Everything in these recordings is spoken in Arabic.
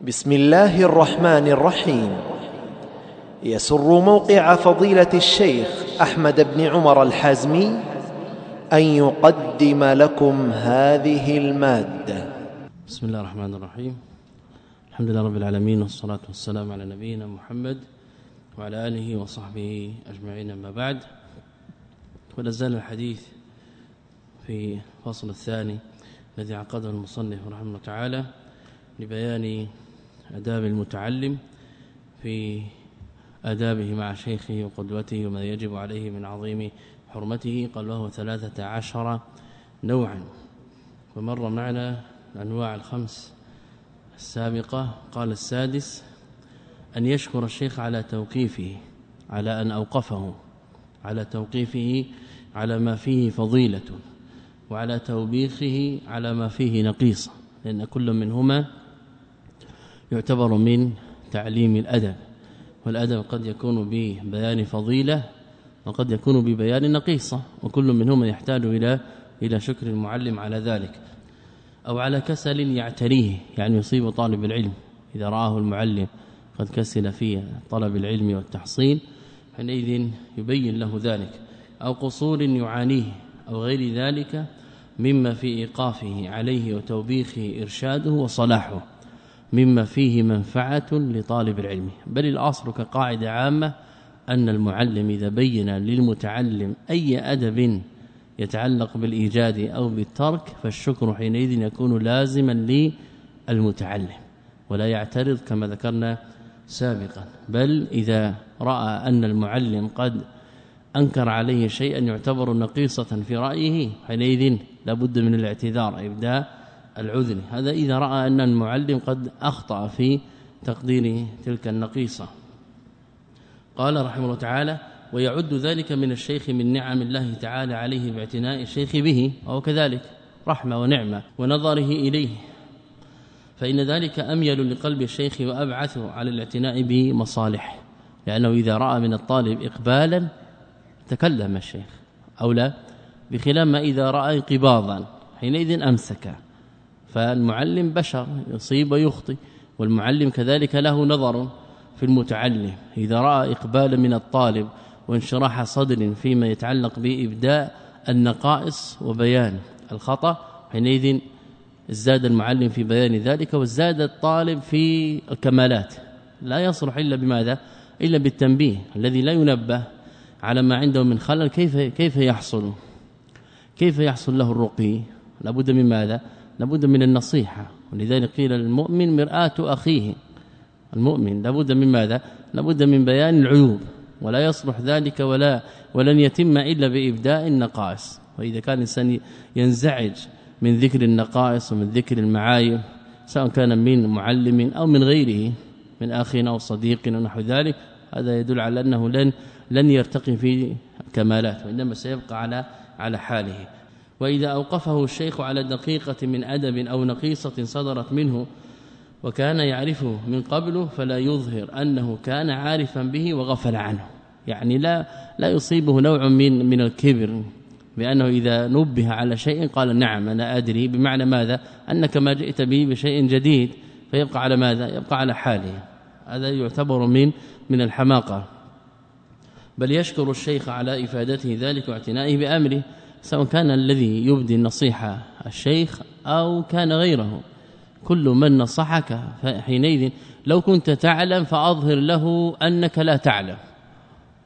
بسم الله الرحمن الرحيم يسر موقع فضيله الشيخ احمد بن عمر الحازمي ان يقدم لكم هذه الماده بسم الله الرحمن الرحيم الحمد لله رب العالمين والصلاه والسلام على نبينا محمد وعلى اله وصحبه اجمعين اما بعد ولا زال الحديث في الفصل الثاني الذي عقده المصنف رحمه الله تعالى لبيان آداب المتعلم في آدابه مع شيخه وقدوته وما يجب عليه من عظيم حرمته. قال وهو ثلاثة عشر نوعا. ومر معنا الأنواع الخمس السابقة. قال السادس أن يشكر الشيخ على توقيفه على أن أوقفه على توقيفه على ما فيه فضيلة وعلى توبيخه على ما فيه نقيصة لأن كل منهما يعتبر من تعليم الأدب والأدب قد يكون ببيان فضيلة وقد يكون ببيان نقيصة وكل منهما يحتاج إلى إلى شكر المعلم على ذلك. أو على كسل يعتريه يعني يصيب طالب العلم. إذا رآه المعلم قد كسل في طلب العلم والتحصيل حينئذ يبين له ذلك. أو قصور يعانيه أو غير ذلك مما في إيقافه عليه وتوبيخه إرشاده وصلاحه. مما فيه منفعة لطالب العلم. بل الأصل كقاعدة عامة أن المعلم إذا بين للمتعلم أي أدب يتعلق بالإيجاد أو بالترك فالشكر حينئذ يكون لازما للمتعلم ولا يعترض كما ذكرنا سابقا. بل إذا رأى أن المعلم قد أنكر عليه شيئا يعتبر نقيصة في رأيه حينئذ لابد من الاعتذار إبداء العذر. هذا إذا رأى أن المعلم قد أخطأ في تقدير تلك النقيصة. قال رحمه الله تعالى ويعد ذلك من الشيخ من نعم الله تعالى عليه باعتناء الشيخ به وهو كذلك رحمة ونعمة ونظره إليه. فإن ذلك أميل لقلب الشيخ وأبعث على الاعتناء بمصالح لأنه إذا رأى من الطالب إقبالا تكلم الشيخ أو لا بخلاف ما إذا رأى انقباضا حينئذ أمسك. فالمعلم بشر يصيب ويخطئ والمعلم كذلك له نظر في المتعلم إذا رأى اقبالا من الطالب وانشراح صدر فيما يتعلق بإبداء النقائص وبيان الخطأ حينئذ ازداد المعلم في بيان ذلك وازداد الطالب في الكمالات. لا يصلح إلا بماذا؟ إلا بالتنبيه الذي لا ينبه على ما عنده من خلل كيف كيف يحصل؟ كيف يحصل له الرقي؟ لابد من ماذا؟ لابد من النصيحة. ولذلك قيل المؤمن مرآة أخيه. المؤمن لابد من ماذا؟ لابد من بيان العيوب. ولا يصلح ذلك ولا ولن يتم إلا بإبداء النقائص. وإذا كان الإنسان ينزعج من ذكر النقائص ومن ذكر المعايب سواء كان من معلم أو من غيره من أخ أو صديق ونحو ذلك هذا يدل على أنه لن لن يرتقي في كمالات وإنما سيبقى على على حاله. وإذا أوقفه الشيخ على دقيقة من أدب أو نقيصة صدرت منه وكان يعرفه من قبل فلا يظهر أنه كان عارفا به وغفل عنه. يعني لا لا يصيبه نوع من من الكبر بأنه إذا نبه على شيء قال نعم أنا أدري بمعنى ماذا؟ أنك ما جئت به بشيء جديد فيبقى على ماذا؟ يبقى على حاله. هذا يعتبر من من الحماقة. بل يشكر الشيخ على إفادته ذلك واعتنائه بأمره. سواء كان الذي يبدي النصيحة الشيخ أو كان غيره. كل من نصحك حينئذ لو كنت تعلم فأظهر له أنك لا تعلم.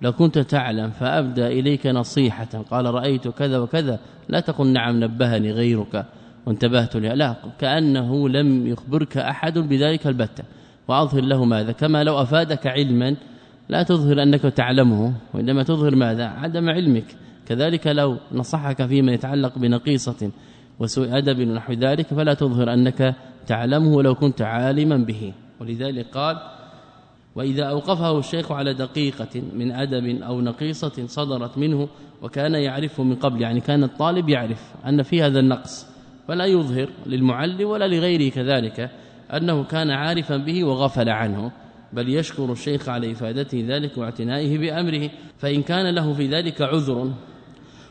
لو كنت تعلم فأبدأ إليك نصيحة قال رأيت كذا وكذا لا تقل نعم نبهني غيرك. وانتبهت له لا كأنه لم يخبرك أحد بذلك البتة. وأظهر له ماذا؟ كما لو أفادك علما لا تظهر أنك تعلمه وإنما تظهر ماذا؟ عدم علمك. كذلك لو نصحك فيما يتعلق بنقيصة وسوء أدب ونحو ذلك فلا تظهر أنك تعلمه ولو كنت عالما به. ولذلك قال وإذا أوقفه الشيخ على دقيقة من أدب أو نقيصة صدرت منه وكان يعرفه من قبل يعني كان الطالب يعرف أن في هذا النقص فلا يظهر للمعلم ولا لغيره كذلك أنه كان عارفا به وغفل عنه بل يشكر الشيخ على إفادته ذلك واعتنائه بأمره. فإن كان له في ذلك عذر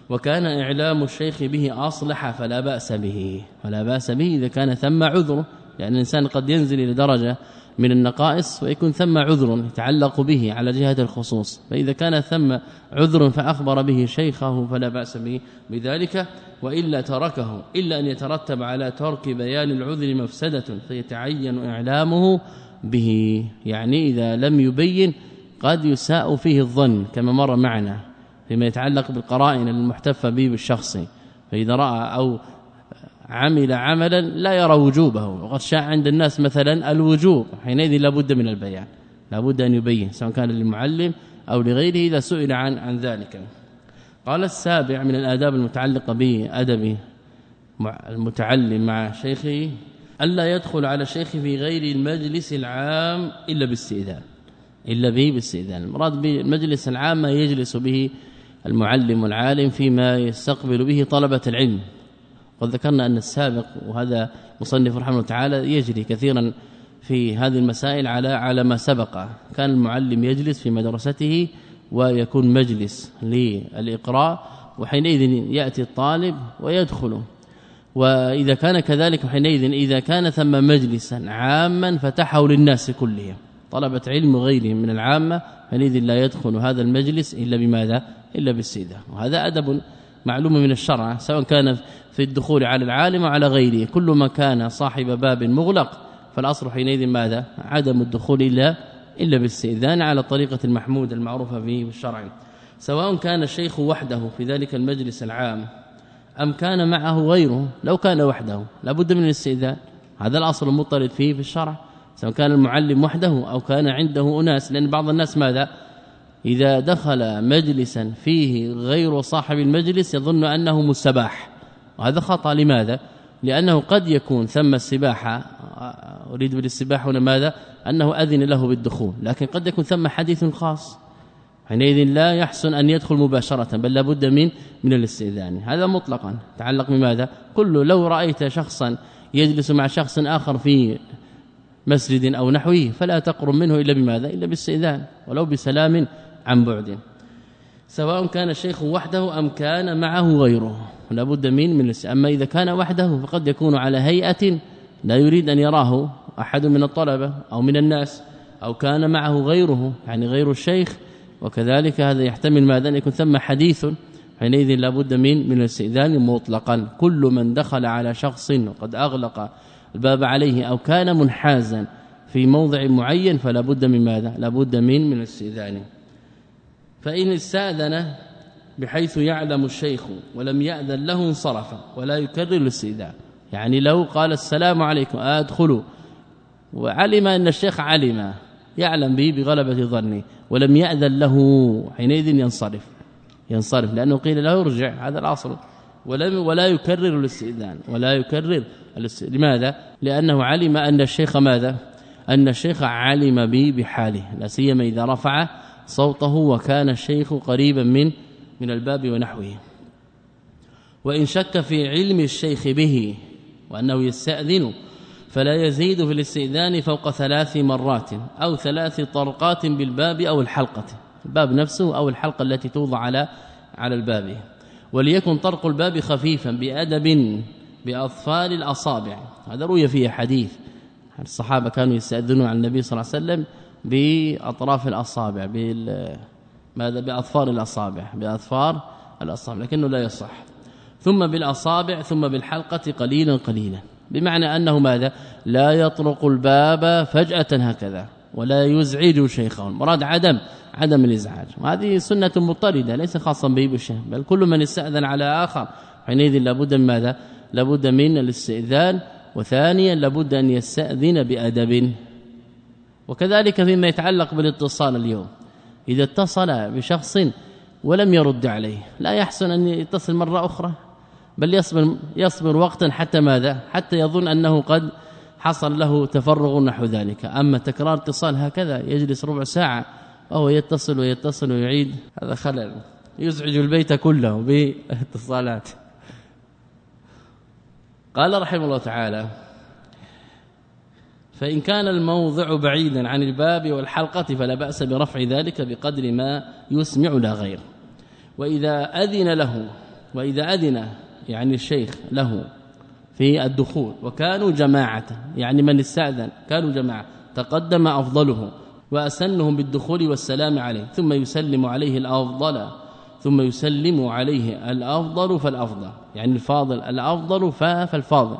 وكان إعلام الشيخ به أصلح فلا بأس به. ولا بأس به إذا كان ثم عذر. لأن الإنسان قد ينزل إلى درجة من النقائص ويكون ثم عذر يتعلق به على جهة الخصوص. فإذا كان ثم عذر فأخبر به شيخه فلا بأس به بذلك. وإلا تركه. إلا أن يترتب على ترك بيان العذر مفسدة فيتعين إعلامه به. يعني إذا لم يبين قد يساء فيه الظن كما مر معنا. فيما يتعلق بالقرائن المحتفى به بالشخص. فإذا رأى أو عمل عملا لا يرى وجوبه. وقد شاع عند الناس مثلا الوجوب. حينئذ لابد من البيان. لابد أن يبين سواء كان للمعلم أو لغيره إذا سئل عن عن ذلك. قال السابع من الآداب المتعلقة بأدب المتعلم مع شيخه ألا يدخل على الشيخ في غير المجلس العام إلا باستئذان. إلا به باستئذان. المراد بالمجلس العام ما يجلس به المعلم والعالم فيما يستقبل به طلبة العلم. قد ذكرنا أن السابق وهذا مصنف رحمه الله تعالى يجري كثيرا في هذه المسائل على على ما سبق. كان المعلم يجلس في مدرسته ويكون مجلس للإقراء وحينئذ يأتي الطالب ويدخل. وإذا كان كذلك حينئذ إذا كان ثم مجلسا عاما فتحه للناس كلهم. طلبة علم غيرهم من العامة حينئذ لا يدخل هذا المجلس إلا بماذا؟ إلا بالسيدة. وهذا أدب معلوم من الشرع سواء كان في الدخول على العالم وعلى غيره. كل ما كان صاحب باب مغلق فالأصل حينئذ ماذا؟ عدم الدخول إلا إلا بالاستئذان على الطريقة المحموده المعروفة به بالشرع سواء كان الشيخ وحده في ذلك المجلس العام أم كان معه غيره لو كان وحده لابد من الاستئذان. هذا الأصل المطلد فيه في الشرع. سواء كان المعلم وحده أو كان عنده أناس لأن بعض الناس ماذا؟ إذا دخل مجلسا فيه غير صاحب المجلس يظن أنه مستباح. وهذا خطأ. لماذا؟ لأنه قد يكون ثم السباحه أريد بالسباحه هنا ماذا؟ أنه أذن له بالدخول لكن قد يكون ثم حديث خاص. حينئذ لا يحسن أن يدخل مباشرة بل لابد من من الاستئذان. هذا مطلقا. تعلق بماذا؟ كل لو رأيت شخصا يجلس مع شخص آخر في مسجد أو نحوه فلا تقرب منه إلا بماذا؟ إلا بالاستئذان ولو بسلام عن بعد. سواء كان الشيخ وحده أم كان معه غيره. لا بد من من أما إذا كان وحده فقد يكون على هيئة لا يريد أن يراه أحد من الطلبة أو من الناس أو كان معه غيره يعني غير الشيخ. وكذلك هذا يحتمل ماذا؟ أن يكون ثم حديث. حينئذ لا بد من من الاستئذان مطلقا. كل من دخل على شخص وقد أغلق الباب عليه أو كان منحازا في موضع معين فلا بد من ماذا؟ لا بد من من الاستئذان. فإن استأذن بحيث يعلم الشيخ ولم يأذن له انصرف ولا يكرر الاستئذان. يعني لو قال السلام عليكم أدخلوا. وعلم أن الشيخ علم يعلم به بغلبة ظنه ولم يأذن له حينئذ ينصرف. ينصرف لأنه قيل له ارجع هذا الاصل ولم ولا يكرر الاستئذان ولا يكرر الاستئذان. لماذا؟ لأنه علم أن الشيخ ماذا؟ أن الشيخ علم به بحاله لا سيما إذا رفع صوته وكان الشيخ قريبا من من الباب ونحوه. وإن شك في علم الشيخ به وأنه يستأذن فلا يزيد في الاستئذان فوق ثلاث مرات أو ثلاث طرقات بالباب أو الحلقة. الباب نفسه أو الحلقة التي توضع على على الباب. وليكن طرق الباب خفيفا بأدب بأظفار الأصابع. هذا روي فيه حديث. الصحابة كانوا يستأذنون على النبي صلى الله عليه وسلم بأطراف الأصابع بال ماذا؟ باظفار الأصابع باظفار الأصابع لكنه لا يصح. ثم بالأصابع ثم بالحلقة قليلا قليلا. بمعنى أنه ماذا؟ لا يطرق الباب فجأة هكذا ولا يزعج شيخه. المراد عدم عدم الإزعاج. وهذه سنة مضطردة ليس خاصا به بالشيخ بل كل من استأذن على آخر. حينئذ لابد من ماذا؟ لابد من الاستئذان وثانيا لابد أن يستأذن بأدب. وكذلك فيما يتعلق بالاتصال اليوم. إذا اتصل بشخص ولم يرد عليه لا يحسن أن يتصل مرة أخرى بل يصبر يصبر وقتا حتى ماذا؟ حتى يظن أنه قد حصل له تفرغ نحو ذلك. أما تكرار اتصال هكذا يجلس ربع ساعة وهو يتصل ويتصل ويعيد. هذا خلل. يزعج البيت كله باتصالات. قال رحمه الله تعالى فإن كان الموضع بعيدا عن الباب والحلقة فلا بأس برفع ذلك بقدر ما يسمع لا غير. وإذا أذن له وإذا أذن يعني الشيخ له في الدخول وكانوا جماعة يعني من استأذن كانوا جماعة تقدم افضلهم وأسنهم بالدخول والسلام عليه ثم يسلم عليه الأفضل ثم يسلم عليه الأفضل فالأفضل. يعني الفاضل الأفضل فالفاضل.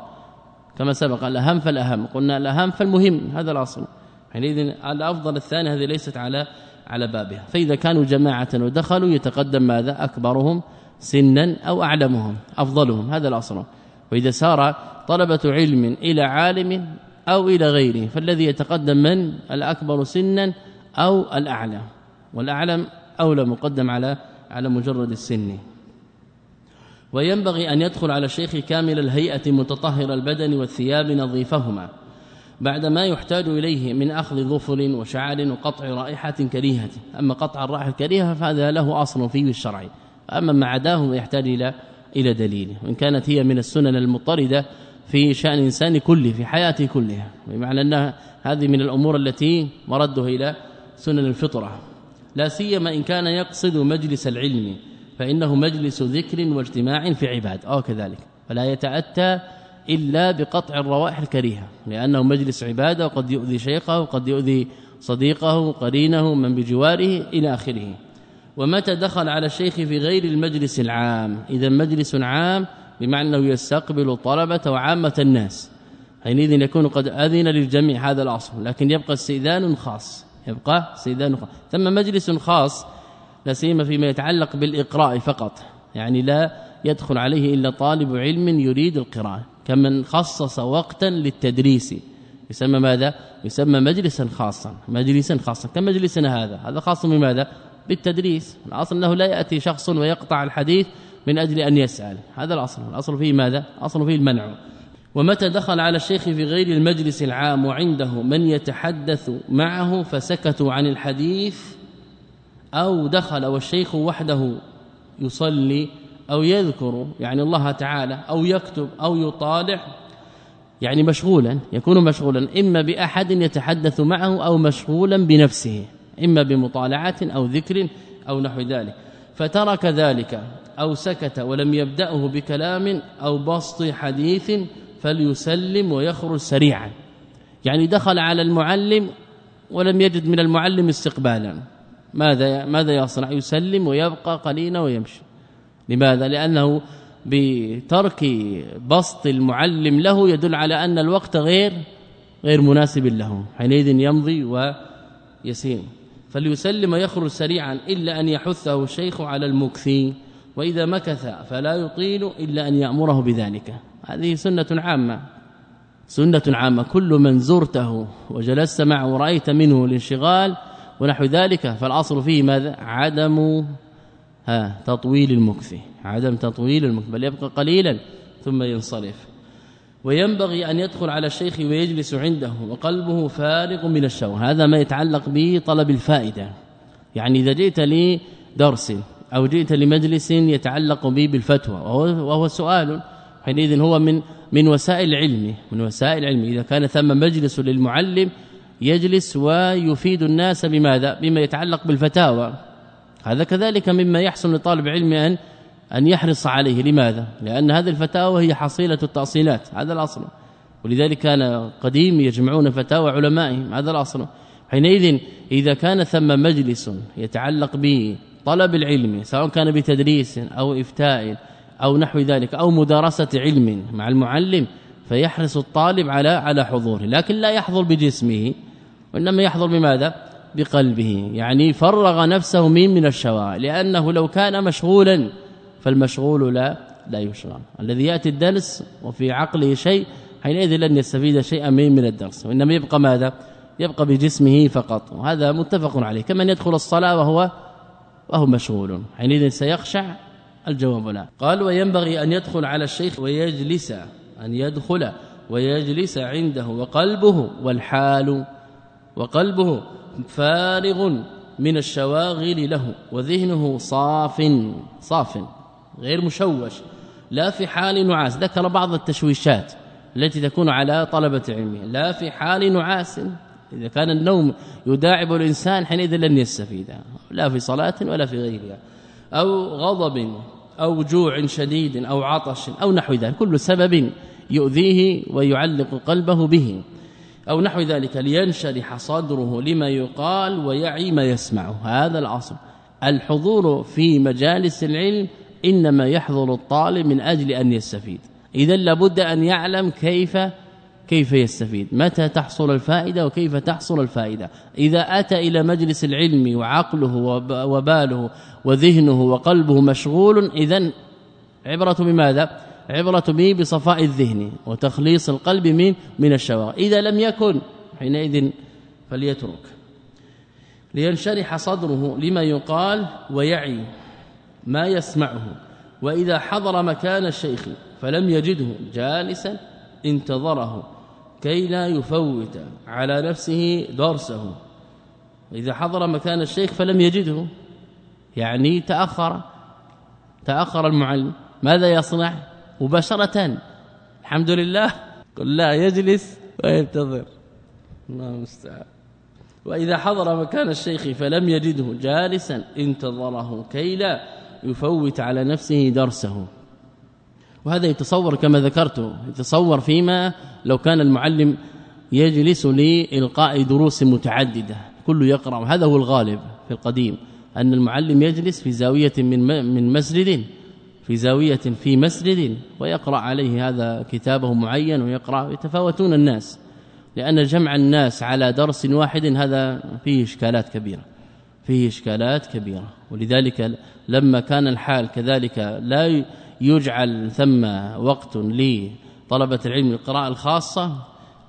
كما سبق الأهم فالأهم. قلنا الأهم فالمهم هذا الأصل. حينئذ الأفضل الثاني هذه ليست على على بابها. فإذا كانوا جماعة ودخلوا يتقدم ماذا؟ أكبرهم سنا أو أعلمهم أفضلهم. هذا الأصل. وإذا سار طلبة علم إلى عالم أو إلى غيره فالذي يتقدم من؟ الأكبر سنا أو الأعلى. والأعلم أولى مقدم على على مجرد السن. وينبغي أن يدخل على الشيخ كامل الهيئة متطهر البدن والثياب نظيفهما. بعد ما يحتاج إليه من أخذ ظفر وشعر وقطع رائحة كريهة. أما قطع الرائحة الكريهة فهذا له أصل فيه الشرعي أما ما عداه يحتاج إلى إلى دليل. وإن كانت هي من السنن المضطردة في شأن الإنسان كله في حياته كلها. بمعنى أن هذه من الأمور التي مرده إلى سنن الفطرة. لا سيما إن كان يقصد مجلس العلم فإنه مجلس ذكر واجتماع في عباد أو كذلك. فلا يتأتى إلا بقطع الروائح الكريهة لأنه مجلس عبادة وقد يؤذي شيخه وقد يؤذي صديقه قرينه من بجواره إلى آخره. ومتى دخل على الشيخ في غير المجلس العام؟ إذا مجلس عام بمعنى أنه يستقبل طلبة وعامة الناس. حينئذ يكون قد أذن للجميع هذا الأصل لكن يبقى استئذان خاص يبقى استئذان خاص. ثم مجلس خاص لا سيما فيما يتعلق بالإقراء فقط يعني لا يدخل عليه إلا طالب علم يريد القراءة كمن خصص وقتا للتدريس. يسمى ماذا؟ يسمى مجلسا خاصا مجلسا خاصا. كمجلسنا هذا هذا خاص بماذا؟ بالتدريس. الأصل أنه لا يأتي شخص ويقطع الحديث من أجل أن يسأل. هذا الأصل. الأصل فيه ماذا؟ أصل فيه المنع. ومتى دخل على الشيخ في غير المجلس العام وعنده من يتحدث معه فسكتوا عن الحديث أو دخل والشيخ وحده يصلي أو يذكر يعني الله تعالى أو يكتب أو يطالع يعني مشغولا يكون مشغولا إما بأحد يتحدث معه أو مشغولا بنفسه إما بمطالعة أو ذكر أو نحو ذلك. فترك ذلك. أو سكت ولم يبدأه بكلام أو بسط حديث فليسلم ويخرج سريعا. يعني دخل على المعلم ولم يجد من المعلم استقبالا. ماذا ماذا يصنع؟ يسلم ويبقى قليلا ويمشي. لماذا؟ لأنه بترك بسط المعلم له يدل على أن الوقت غير غير مناسب له. حينئذ يمضي ويسير. فليسلم ويخرج سريعا إلا أن يحثه الشيخ على المكثي وإذا مكث فلا يطيل إلا أن يأمره بذلك. هذه سنة عامة. سنة عامة. كل من زرته وجلست معه ورأيت منه الانشغال ونحو ذلك فالأصل فيه ماذا؟ عدم ها تطويل المكث. عدم تطويل المكث. بل يبقى قليلا ثم ينصرف. وينبغي أن يدخل على الشيخ ويجلس عنده وقلبه فارغ من الشوق هذا ما يتعلق بطلب الفائدة. يعني إذا جئت لي درس أو جئت لمجلس يتعلق به بالفتوى. وهو, وهو سؤال حينئذ هو من من وسائل العلم من وسائل العلم إذا كان ثم مجلس للمعلم يجلس ويفيد الناس بماذا؟ بما يتعلق بالفتاوى. هذا كذلك مما يحصل لطالب علم أن أن يحرص عليه. لماذا؟ لأن هذه الفتاوى هي حصيلة التأصيلات. هذا الأصل. ولذلك كان قديم يجمعون فتاوى علمائهم. هذا الأصل. حينئذ إذا كان ثم مجلس يتعلق به طلب العلم سواء كان بتدريس أو إفتاء أو نحو ذلك أو مدارسة علم مع المعلم فيحرص الطالب على على حضوره لكن لا يحضر بجسمه وإنما يحضر بماذا؟ بقلبه. يعني فرغ نفسه من من الشواغل لأنه لو كان مشغولا فالمشغول لا لا يشغل. الذي يأتي الدرس وفي عقله شيء حينئذ لن يستفيد شيئا من من الدرس وإنما يبقى ماذا؟ يبقى بجسمه فقط وهذا متفق عليه. كمن يدخل الصلاة وهو وهو مشغول. حينئذ سيخشع الجواب لا. قال وينبغي أن يدخل على الشيخ ويجلس أن يدخل ويجلس عنده وقلبه والحال وقلبه فارغ من الشواغل له وذهنه صاف صاف غير مشوش لا في حال نعاس. ذكر بعض التشويشات التي تكون على طلبة علمه. لا في حال نعاس. إذا كان النوم يداعب الإنسان حينئذ لن يستفيد لا في صلاة ولا في غيرها أو غضب أو جوع شديد أو عطش أو نحو ذلك كل سبب يؤذيه ويعلق قلبه به أو نحو ذلك لينشرح صدره لما يقال ويعي ما يسمعه. هذا الاصل الحضور في مجالس العلم إنما يحضر الطالب من أجل أن يستفيد. اذا لابد أن يعلم كيف كيف يستفيد؟ متى تحصل الفائدة وكيف تحصل الفائدة؟ إذا أتى إلى مجلس العلم وعقله وباله وذهنه وقلبه مشغول اذا عبرة بماذا؟ عبرة به بصفاء الذهن وتخليص القلب من من الشواغل إذا لم يكن حينئذ فليترك. لينشرح صدره لما يقال ويعي ما يسمعه. وإذا حضر مكان الشيخ فلم يجده جالسا انتظره كي لا يفوت على نفسه درسه. إذا حضر مكان الشيخ فلم يجده. يعني تأخر تأخر المعلم. ماذا يصنع؟ مباشرة. الحمد لله. قل لا يجلس وينتظر. الله المستعان. وإذا حضر مكان الشيخ فلم يجده جالسا انتظره كي لا يفوت على نفسه درسه. وهذا يتصور كما ذكرت يتصور فيما لو كان المعلم يجلس لإلقاء دروس متعددة كل يقرأ. وهذا هو الغالب في القديم أن المعلم يجلس في زاوية من من مسجد في زاوية في مسجد ويقرأ عليه هذا كتابه معين ويقرأ. يتفاوتون الناس لأن جمع الناس على درس واحد هذا فيه إشكالات كبيرة فيه إشكالات كبيرة. ولذلك لما كان الحال كذلك لا يجعل ثم وقت لطلبه العلم القراءة الخاصة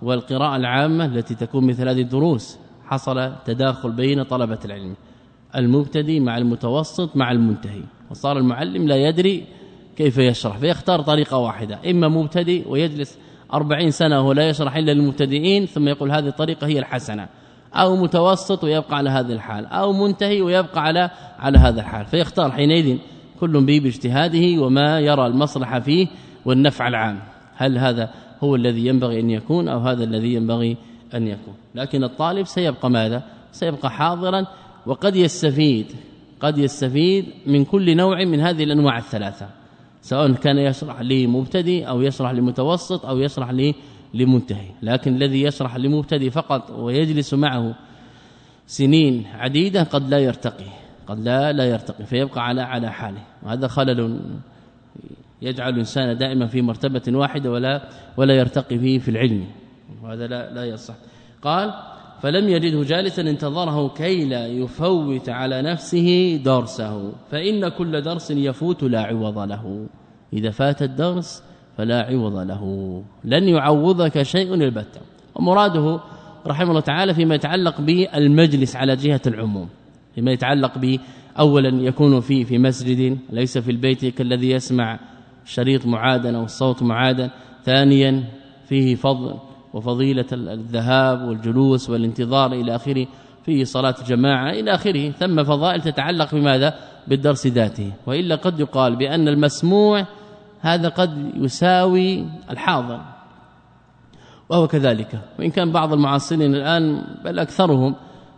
والقراءة العامة التي تكون مثل هذه الدروس. حصل تداخل بين طلبة العلم المبتدئ مع المتوسط مع المنتهي وصار المعلم لا يدري كيف يشرح فيختار طريقة واحدة إما مبتدئ ويجلس أربعين سنة وهو لا يشرح إلا للمبتدئين ثم يقول هذه الطريقة هي الحسنة أو متوسط ويبقى على هذا الحال أو منتهي ويبقى على على هذا الحال فيختار حينئذ كل به باجتهاده وما يرى المصلحه فيه والنفع العام. هل هذا هو الذي ينبغي أن يكون أو هذا الذي ينبغي أن يكون؟ لكن الطالب سيبقى ماذا؟ سيبقى حاضرا وقد يستفيد قد يستفيد من كل نوع من هذه الأنواع الثلاثة سواء كان يشرح لمبتدئ أو يشرح لمتوسط أو يشرح لمنتهي. لكن الذي يشرح لمبتدئ فقط ويجلس معه سنين عديدة قد لا يرتقي. قد لا لا يرتقي فيبقى على على حاله. وهذا خلل يجعل الإنسان دائما في مرتبة واحدة ولا ولا يرتقي فيه في العلم. وهذا لا لا يصح. قال فلم يجده جالسا انتظره كي لا يفوت على نفسه درسه فإن كل درس يفوت لا عوض له. إذا فات الدرس فلا عوض له. لن يعوضك شيء البتة. ومراده رحمه الله تعالى فيما يتعلق بالمجلس على جهة العموم. فيما يتعلق به اولا يكون في في مسجد ليس في البيت كالذي يسمع شريط معادن أو الصوت معادن. ثانيا فيه فضل وفضيلة الذهاب والجلوس والانتظار إلى آخره في صلاة جماعة إلى آخره. ثم فضائل تتعلق بماذا؟ بالدرس ذاته. وإلا قد يقال بأن المسموع هذا قد يساوي الحاضر وهو كذلك. وإن كان بعض المعاصرين الآن بل أكثرهم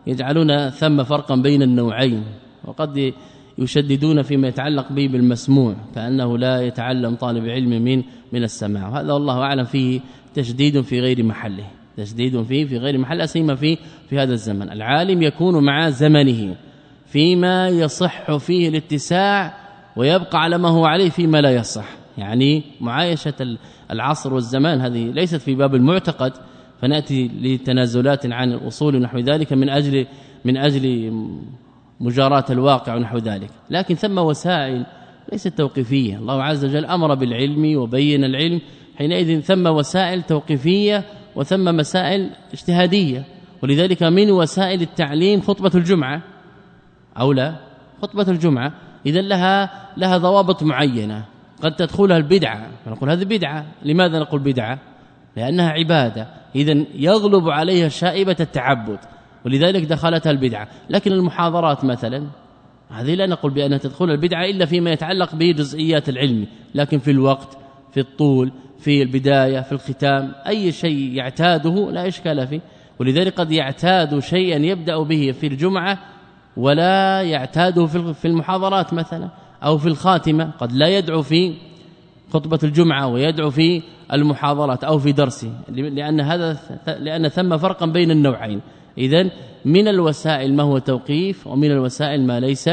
يجعلون ثم فرقا بين النوعين وقد يشددون فيما يتعلق به بالمسموع كانه لا يتعلم طالب علم من من السماع. وهذا والله أعلم فيه تشديد في غير محله. تشديد فيه في غير محل سيما في في هذا الزمن. العالم يكون مع زمنه فيما يصح فيه الاتساع ويبقى على ما هو عليه فيما لا يصح. يعني معايشة العصر والزمان هذه ليست في باب المعتقد فنأتي لتنازلات عن الأصول ونحو ذلك من أجل من أجل مجاراة الواقع ونحو ذلك. لكن ثم وسائل ليست توقيفية. الله عز وجل أمر بالعلم وبين العلم. حينئذ ثم وسائل توقيفية وثم مسائل اجتهادية. ولذلك من وسائل التعليم خطبة الجمعة. أو لا خطبة الجمعة. اذا لها لها ضوابط معينة. قد تدخلها البدعة. نقول هذه بدعة. لماذا نقول بدعة؟ لأنها عبادة. اذا يغلب عليها شائبة التعبد ولذلك دخلتها البدعة. لكن المحاضرات مثلا هذه لا نقول بأنها تدخل البدعة إلا فيما يتعلق بجزئيات العلم. لكن في الوقت في الطول في البداية في الختام أي شيء يعتاده لا إشكال فيه. ولذلك قد يعتاد شيئا يبدأ به في الجمعة ولا يعتاده في المحاضرات مثلا أو في الخاتمة. قد لا يدعو في خطبة الجمعة ويدعو في المحاضرات أو في درسه لأن هذا لأن ثم فرقا بين النوعين. اذا من الوسائل ما هو توقيف ومن الوسائل ما ليس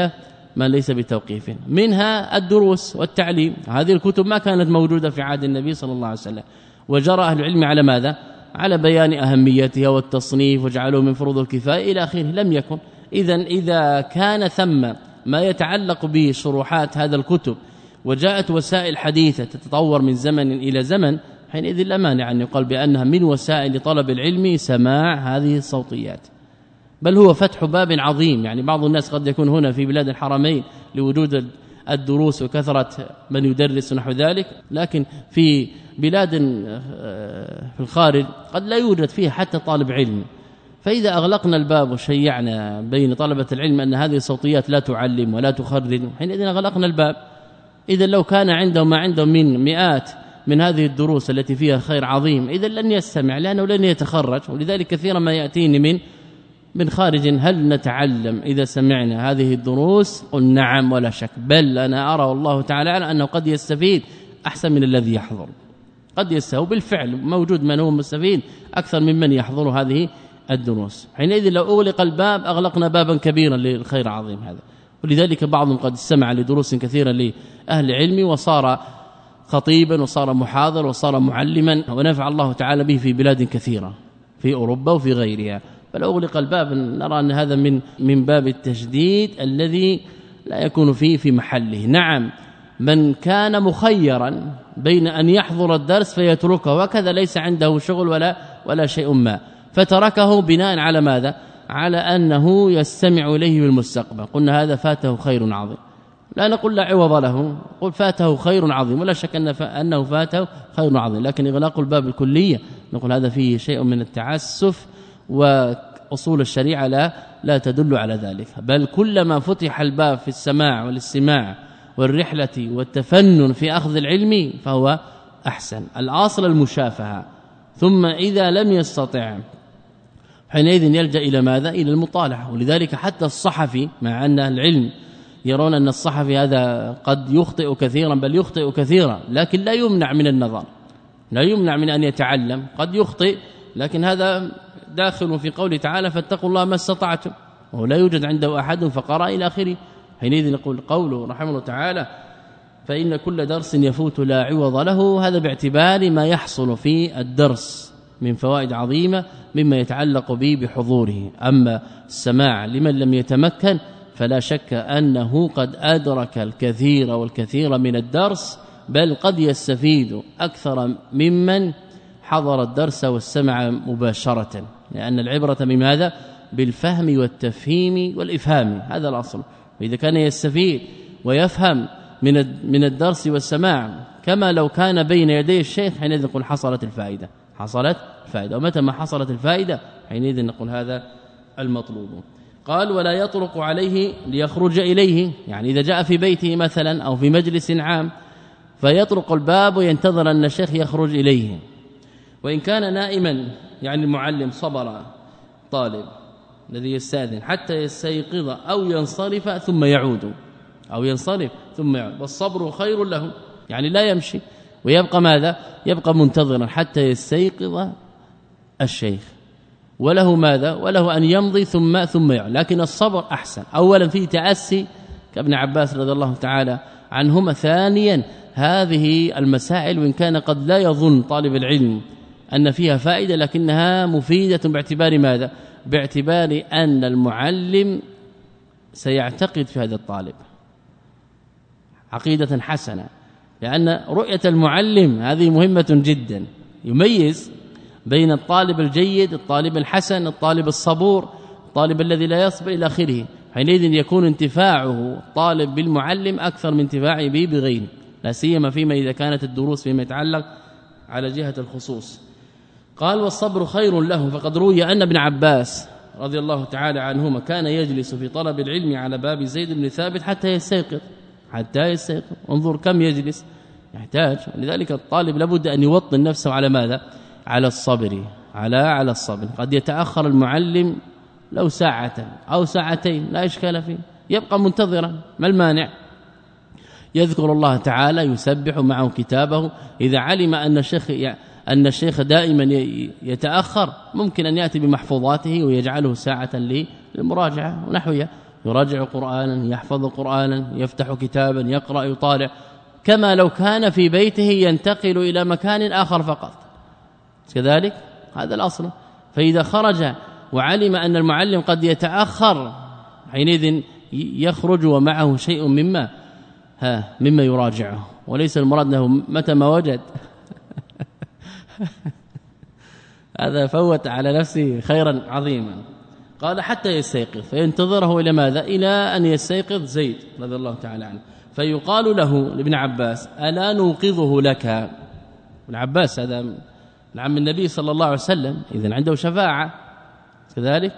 ما ليس بتوقيف. منها الدروس والتعليم. هذه الكتب ما كانت موجودة في عهد النبي صلى الله عليه وسلم. وجرى أهل العلم على ماذا؟ على بيان أهميتها والتصنيف وجعلوه من فروض الكفايه إلى آخره. لم يكن. اذا إذا كان ثم ما يتعلق بشروحات هذا الكتب وجاءت وسائل حديثة تتطور من زمن إلى زمن حينئذ لا مانع أن يقال بأنها من وسائل طلب العلم سماع هذه الصوتيات. بل هو فتح باب عظيم يعني بعض الناس قد يكون هنا في بلاد الحرمين لوجود الدروس وكثرة من يدرس نحو ذلك لكن في بلاد آه، في الخارج قد لا يوجد فيها حتى طالب علم. فإذا أغلقنا الباب وشيعنا بين طلبة العلم أن هذه الصوتيات لا تعلم ولا تخرج حينئذ أغلقنا الباب. إذا لو كان عندهم ما عندهم من مئات من هذه الدروس التي فيها خير عظيم إذا لن يستمع لأنه لن يتخرج ولذلك كثيرا ما يأتيني من من خارج. هل نتعلم إذا سمعنا هذه الدروس؟ قل نعم ولا شك بل أنا أرى والله تعالى أنه قد يستفيد أحسن من الذي يحضر. قد يستهو بالفعل موجود من هو مستفيد أكثر ممن يحضر هذه الدروس. حينئذ لو أغلق الباب أغلقنا بابا كبيرا للخير العظيم هذا. ولذلك بعضهم قد استمع لدروس كثيرة لأهل العلم وصار خطيبا وصار محاضر وصار معلما ونفع الله تعالى به في بلاد كثيرة في أوروبا وفي غيرها. بل أغلق الباب نرى أن هذا من من باب التشديد الذي لا يكون فيه في محله. نعم من كان مخيرا بين أن يحضر الدرس فيتركه وكذا ليس عنده شغل ولا ولا شيء ما. فتركه بناء على ماذا؟ على أنه يستمع إليه بالمستقبل. قلنا هذا فاته خير عظيم. لا نقول لا عوض له. قل فاته خير عظيم. ولا شك أن أنه فاته خير عظيم. لكن إغلاق الباب الكلية نقول هذا فيه شيء من التعسف وأصول الشريعة لا لا تدل على ذلك. بل كلما فتح الباب في السماع والاستماع والرحلة والتفنن في أخذ العلم فهو أحسن. الأصل المشافهة. ثم إذا لم يستطع حينئذ يلجأ إلى ماذا؟ إلى المطالعة. ولذلك حتى الصحفي مع أن العلم يرون أن الصحفي هذا قد يخطئ كثيرا بل يخطئ كثيرا لكن لا يمنع من النظر. لا يمنع من أن يتعلم. قد يخطئ لكن هذا داخل في قوله تعالى فاتقوا الله ما استطعتم ولا يوجد عنده أحد فقرا إلى آخره. حينئذ نقول قوله رحمه الله تعالى فإن كل درس يفوت لا عوض له هذا باعتبار ما يحصل في الدرس. من فوائد عظيمة مما يتعلق به بحضوره. أما السماع لمن لم يتمكن فلا شك أنه قد أدرك الكثير والكثير من الدرس بل قد يستفيد أكثر ممن حضر الدرس واستمع مباشرة لأن العبرة بماذا بالفهم والتفهيم والإفهام هذا الأصل. وإذا كان يستفيد ويفهم من من الدرس والسماع كما لو كان بين يدي الشيخ حينئذ حصلت الفائدة. حصلت الفائدة ومتى ما حصلت الفائدة؟ حينئذ نقول هذا المطلوب. قال ولا يطرق عليه ليخرج إليه. يعني إذا جاء في بيته مثلا أو في مجلس عام فيطرق الباب وينتظر أن الشيخ يخرج إليه. وإن كان نائما يعني المعلم صبر طالب الذي يستأذن حتى يستيقظ أو ينصرف ثم يعود أو ينصرف ثم يعود. والصبر خير له. يعني لا يمشي. ويبقى ماذا؟ يبقى منتظرا حتى يستيقظ الشيخ. وله ماذا؟ وله أن يمضي ثم ثم يعود. لكن الصبر أحسن. اولا فيه تأسي كابن عباس رضي الله تعالى عنهما. ثانيا هذه المسائل وإن كان قد لا يظن طالب العلم أن فيها فائدة لكنها مفيدة باعتبار ماذا؟ باعتبار أن المعلم سيعتقد في هذا الطالب. عقيدة حسنة. لأن رؤية المعلم هذه مهمة جدا. يميز بين الطالب الجيد الطالب الحسن الطالب الصبور الطالب الذي لا يصبر إلى آخره. حينئذ يكون انتفاعه طالب بالمعلم أكثر من انتفاعه به بغيره. لا سيما فيما إذا كانت الدروس فيما يتعلق على جهة الخصوص. قال والصبر خير له. فقد روي أن ابن عباس رضي الله تعالى عنهما كان يجلس في طلب العلم على باب زيد بن ثابت حتى يستيقظ. حتى يستيقظ. انظر كم يجلس. يحتاج. لذلك الطالب لابد أن يوطن نفسه على ماذا؟ على الصبر. على على الصبر. قد يتأخر المعلم لو ساعة أو ساعتين لا إشكال فيه. يبقى منتظرا. ما المانع؟ يذكر الله تعالى يسبح معه كتابه. إذا علم أن الشيخ أن الشيخ دائما يتأخر ممكن أن يأتي بمحفوظاته ويجعله ساعة للمراجعة ونحوها. يراجع قرآنا يحفظ قرآنا يفتح كتابا يقرأ يطالع. كما لو كان في بيته ينتقل إلى مكان آخر فقط. كذلك؟ هذا الأصل. فإذا خرج وعلم أن المعلم قد يتأخر حينئذ يخرج ومعه شيء مما ها مما يراجعه. وليس المراد له متى ما وجد. هذا فوت على نفسه خيرا عظيما. قال حتى يستيقظ فينتظره إلى ماذا؟ إلى أن يستيقظ زيد رضي الله تعالى عنه. فيقال له لابن عباس ألا نوقظه لك؟ ابن عباس هذا عم النبي صلى الله عليه وسلم اذا عنده شفاعة كذلك.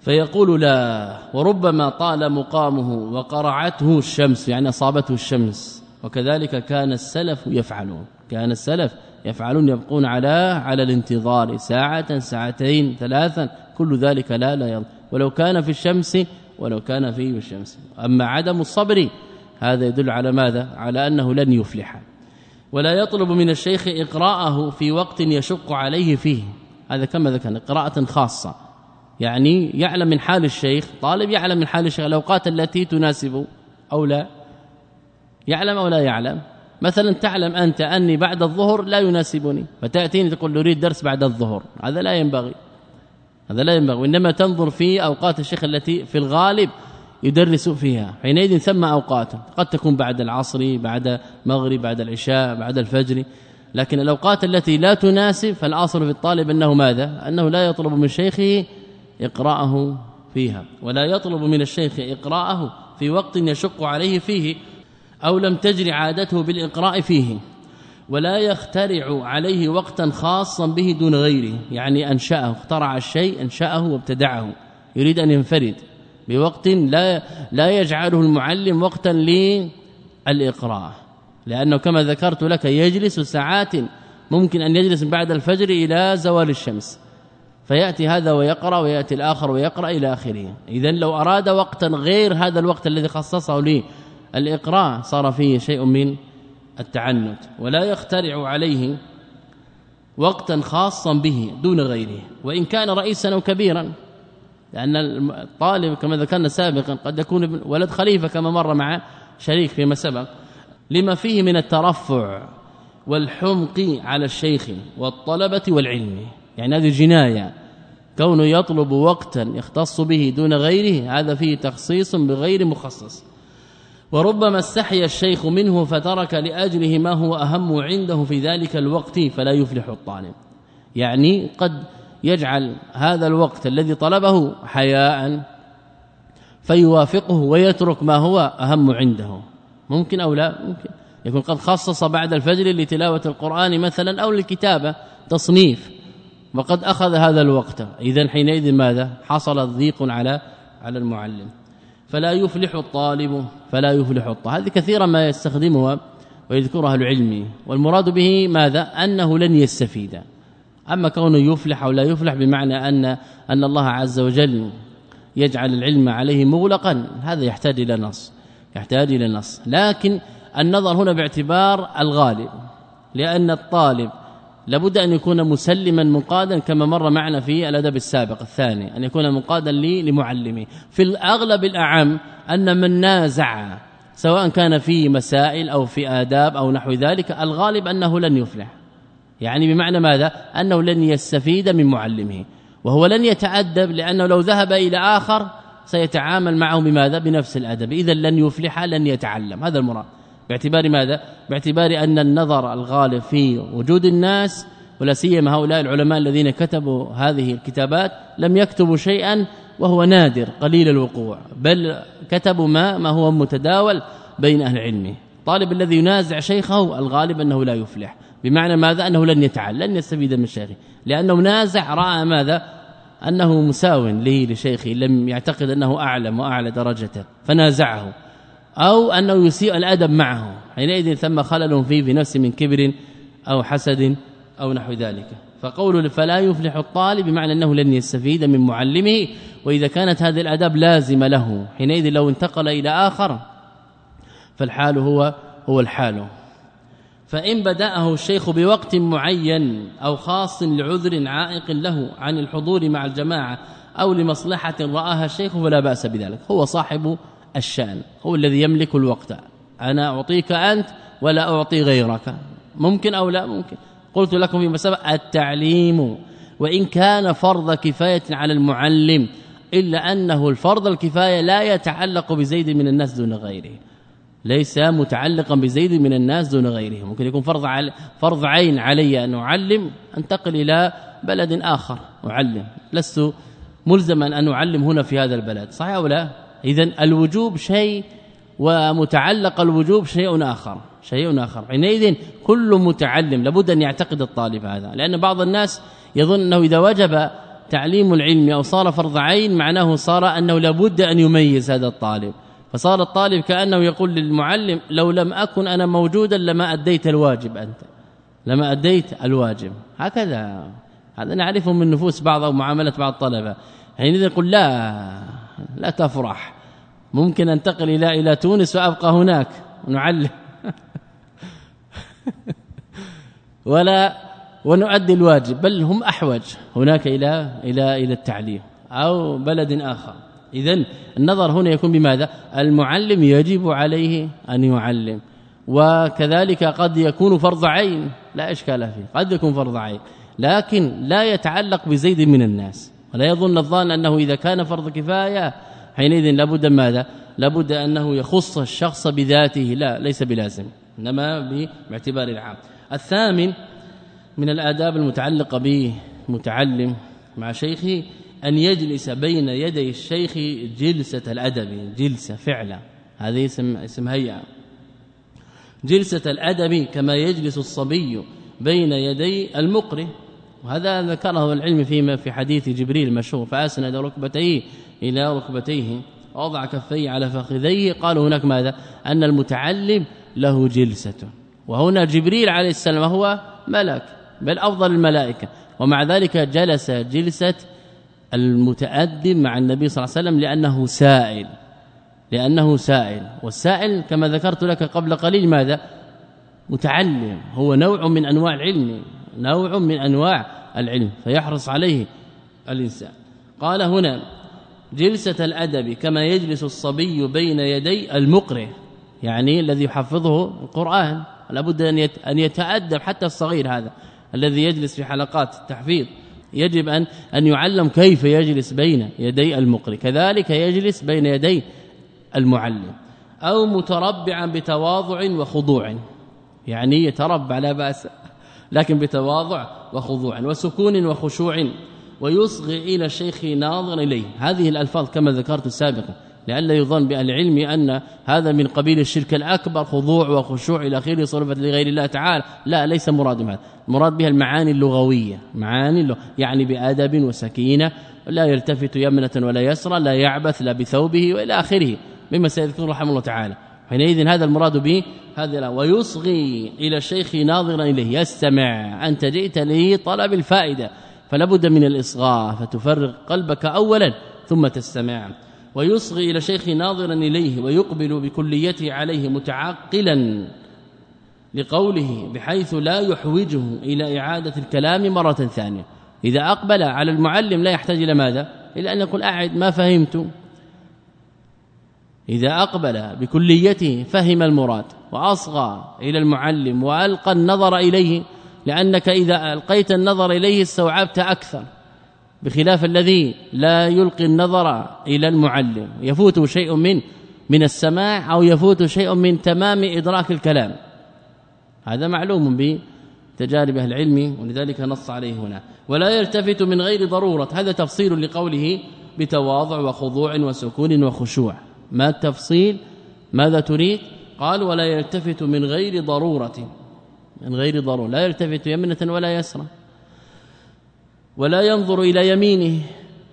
فيقول لا وربما طال مقامه وقرعته الشمس يعني أصابته الشمس. وكذلك كان السلف يفعلون. كان السلف يفعلون يبقون على على الانتظار ساعة ساعتين ثلاثا كل ذلك لا لا يضر ولو كان في الشمس ولو كان في الشمس. أما عدم الصبر هذا يدل على ماذا؟ على أنه لن يفلح. ولا يطلب من الشيخ إقراءه في وقت يشق عليه فيه. هذا كما ذكرنا قراءة خاصة. يعني يعلم من حال الشيخ طالب يعلم من حال الشيخ. الأوقات التي تناسب أو لا يعلم أو لا يعلم؟ مثلا تعلم أنت أني بعد الظهر لا يناسبني فتأتيني تقول نريد درس بعد الظهر. هذا لا ينبغي. هذا لا ينبغي. وإنما تنظر في أوقات الشيخ التي في الغالب يدرس فيها. حينئذ ثم اوقات قد تكون بعد العصر بعد مغرب بعد العشاء بعد الفجر. لكن الأوقات التي لا تناسب فالاصل في الطالب أنه ماذا؟ أنه لا يطلب من شيخه إقرأه فيها. ولا يطلب من الشيخ اقراءه في وقت يشق عليه فيه أو لم تجري عادته بالإقراء فيه ولا يخترع عليه وقتا خاصا به دون غيره يعني أنشأه اخترع الشيء أنشأه وابتدعه. يريد أن ينفرد بوقت لا لا يجعله المعلم وقتا للإقراء. لأنه كما ذكرت لك يجلس ساعات ممكن أن يجلس بعد الفجر إلى زوال الشمس. فيأتي هذا ويقرأ ويأتي الآخر ويقرأ إلى آخره. اذا لو أراد وقتا غير هذا الوقت الذي خصصه لي الإقراء صار فيه شيء من التعنت ولا يخترع عليه وقتا خاصا به دون غيره وإن كان رئيسا أو كبيرا لأن الطالب كما ذكرنا سابقا قد يكون ولد خليفة كما مر مع شريك فيما سبق لما فيه من الترفع والحمق على الشيخ والطلبة والعلم يعني هذه جنايه كونه يطلب وقتا يختص به دون غيره هذا فيه تخصيص بغير مخصص. وربما استحي الشيخ منه فترك لأجله ما هو أهم عنده في ذلك الوقت فلا يفلح الطالب. يعني قد يجعل هذا الوقت الذي طلبه حياء فيوافقه ويترك ما هو أهم عنده. ممكن أو لا؟ ممكن. يكون قد خصص بعد الفجر لتلاوة القرآن مثلا أو للكتابة تصنيف وقد أخذ هذا الوقت. اذا حينئذ ماذا؟ حصل الضيق على على المعلم. فلا يفلح الطالب فلا يفلح الطالب هذه كثيرا ما يستخدمها ويذكرها العلم. والمراد به ماذا؟ أنه لن يستفيد. أما كونه يفلح أو لا يفلح بمعنى أن أن الله عز وجل يجعل العلم عليه مغلقا هذا يحتاج إلى نص يحتاج إلى نص. لكن النظر هنا باعتبار الغالب لأن الطالب لابد أن يكون مسلما منقادا كما مر معنا في الأدب السابق الثاني أن يكون منقادا لي لمعلمه في الأغلب الأعم أن من نازع سواء كان في مسائل أو في آداب أو نحو ذلك الغالب أنه لن يفلح. يعني بمعنى ماذا؟ أنه لن يستفيد من معلمه. وهو لن يتأدب لأنه لو ذهب إلى آخر سيتعامل معه بماذا؟ بنفس الأدب. إذا لن يفلح لن يتعلم. هذا المراد. باعتبار ماذا؟ باعتبار أن النظر الغالب في وجود الناس ولا سيما هؤلاء العلماء الذين كتبوا هذه الكتابات لم يكتبوا شيئا وهو نادر قليل الوقوع بل كتبوا ما ما هو متداول بين أهل العلم. طالب الذي ينازع شيخه الغالب أنه لا يفلح. بمعنى ماذا؟ أنه لن يتعلم لن يستفيد من شيخه. لأنه نازع رأى ماذا؟ أنه مساو له لشيخه لم يعتقد أنه أعلم وأعلى درجته فنازعه. أو أنه يسيء الأدب معه. حينئذ ثم خلل فيه بنفس من كبر أو حسد أو نحو ذلك. فقول فلا يفلح الطالب بمعنى أنه لن يستفيد من معلمه وإذا كانت هذه الأداب لازمة له. حينئذ لو انتقل إلى آخر فالحال هو هو الحال. فإن بدأه الشيخ بوقت معين أو خاص لعذر عائق له عن الحضور مع الجماعة أو لمصلحة رآها الشيخ فلا بأس بذلك. هو صاحب الشأن. هو الذي يملك الوقت. أنا أعطيك أنت ولا أعطي غيرك. ممكن أو لا ممكن. قلت لكم في مسابقة التعليم. وإن كان فرض كفاية على المعلم إلا أنه الفرض الكفاية لا يتعلق بزيد من الناس دون غيره. ليس متعلقا بزيد من الناس دون غيره. ممكن يكون فرض عل... فرض عين علي أن أعلم أنتقل إلى بلد آخر أعلم. لست ملزما أن أعلم هنا في هذا البلد. صحيح أو لا؟ اذا الوجوب شيء ومتعلق الوجوب شيء آخر شيء آخر. حينئذ كل متعلم لابد أن يعتقد الطالب هذا لأن بعض الناس يظن أنه إذا وجب تعليم العلم أو صار فرض عين معناه صار أنه لابد أن يميز هذا الطالب. فصار الطالب كأنه يقول للمعلم لو لم أكن أنا موجودا لما أديت الواجب أنت لما أديت الواجب. هكذا. هذا نعرفه من نفوس بعض أو معاملة بعض الطلبة. حينئذ يقول لا. لا تفرح. ممكن انتقل إلى إلى تونس وأبقى هناك. ونعلم ولا ونؤدي الواجب بل هم أحوج هناك إلى إلى إلى التعليم أو بلد آخر. اذا النظر هنا يكون بماذا؟ المعلم يجب عليه أن يعلم. وكذلك قد يكون فرض عين لا إشكال فيه قد يكون فرض عين. لكن لا يتعلق بزيد من الناس. ولا يظن الظان أنه إذا كان فرض كفاية حينئذ لابد ماذا؟ لابد أنه يخص الشخص بذاته لا ليس بلازم إنما باعتبار العام. الثامن من الآداب المتعلقة به متعلم مع شيخه أن يجلس بين يدي الشيخ جلسة الأدب جلسة فعلا هذه اسم اسم هيئة. جلسة الأدب كما يجلس الصبي بين يدي المقرئ. وهذا ذكره العلم فيما في حديث جبريل المشهور فأسند ركبتيه إلى ركبتيه وضع كفيه على فخذيه قالوا هناك ماذا؟ أن المتعلم له جلسة. وهنا جبريل عليه السلام هو ملك بل أفضل الملائكة. ومع ذلك جلس جلسة المتأدب مع النبي صلى الله عليه وسلم لأنه سائل لأنه سائل. والسائل كما ذكرت لك قبل قليل ماذا؟ متعلم هو نوع من أنواع العلم. نوع من أنواع العلم فيحرص عليه الإنسان. قال هنا جلسة الأدب كما يجلس الصبي بين يدي المقرئ يعني الذي يحفظه القرآن. لابد أن يتأدب حتى الصغير هذا الذي يجلس في حلقات التحفيظ. يجب ان أن يعلم كيف يجلس بين يدي المقرئ. كذلك يجلس بين يدي المعلم. أو متربعا بتواضع وخضوع يعني يتربع لا بأس لكن بتواضع وخضوع وسكون وخشوع ويصغي إلى الشيخ ناظرا إليه. هذه الألفاظ كما ذكرت سابقا لئلا يظن باهل العلم أن هذا من قبيل الشرك الأكبر خضوع وخشوع إلى آخره صرفت لغير الله تعالى. لا ليس مراد هذا مراد بها المعاني اللغوية. معاني اللغة يعني بادب وسكينة لا يلتفت يمنة ولا يسرى لا يعبث لا بثوبه وإلى آخره مما سيذكر رحمه الله تعالى. حينئذ هذا المراد به هذا ويصغي إلى الشيخ ناظرا إليه يستمع. أنت جئت لطلب الفائدة فلا بد من الإصغاء فتفرغ قلبك اولا ثم تستمع. ويصغي إلى شيخ ناظرا إليه ويقبل بكليته عليه متعقلا لقوله بحيث لا يحوجه إلى إعادة الكلام مرة ثانية. إذا أقبل على المعلم لا يحتاج إلى ماذا؟ إلى أن يقول أعد ما فهمت. إذا أقبل بكليته فهم المراد وأصغى إلى المعلم وألقى النظر إليه لأنك إذا ألقيت النظر إليه استوعبت أكثر بخلاف الذي لا يلقي النظر إلى المعلم. يفوته شيء من من السماع أو يفوت شيء من تمام إدراك الكلام. هذا معلوم بتجارب أهل العلم ولذلك نص عليه هنا. ولا يلتفت من غير ضرورة. هذا تفصيل لقوله بتواضع وخضوع وسكون وخشوع. ما التفصيل؟ ماذا تريد؟ قال ولا يلتفت من غير ضرورة. من غير ضرورة. لا يلتفت يمنة ولا يسرى ولا ينظر إلى يمينه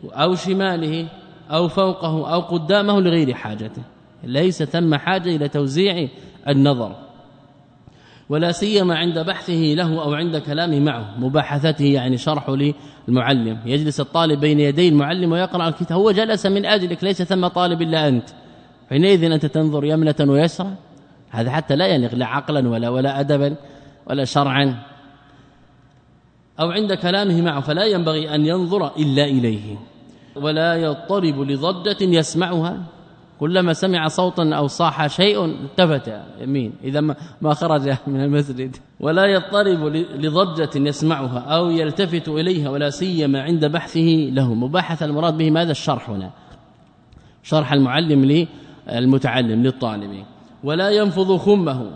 أو شماله أو فوقه أو قدامه لغير حاجته. ليس ثم حاجة إلى توزيع النظر. ولا سيما عند بحثه له أو عند كلامه معه. مباحثته يعني شرح للمعلم. يجلس الطالب بين يدي المعلم ويقرأ الكتاب. هو جلس من أجلك. ليس ثم طالب إلا أنت. حينئذ أنت تنظر يمنة ويسرى هذا حتى لا يليق لا عقلا ولا ولا ادبا ولا شرعا. أو عند كلامه معه فلا ينبغي أن ينظر إلا إليه. ولا يضطرب لضجة يسمعها. كلما سمع صوتا أو صاح شيء التفت. يمين. إذا ما خرج من المسجد. ولا يضطرب لضجة يسمعها أو يلتفت إليها ولا سيما عند بحثه له. مباحث المراد به ماذا؟ الشرح هنا. شرح المعلم للمتعلم للطالب ولا ينفض خمه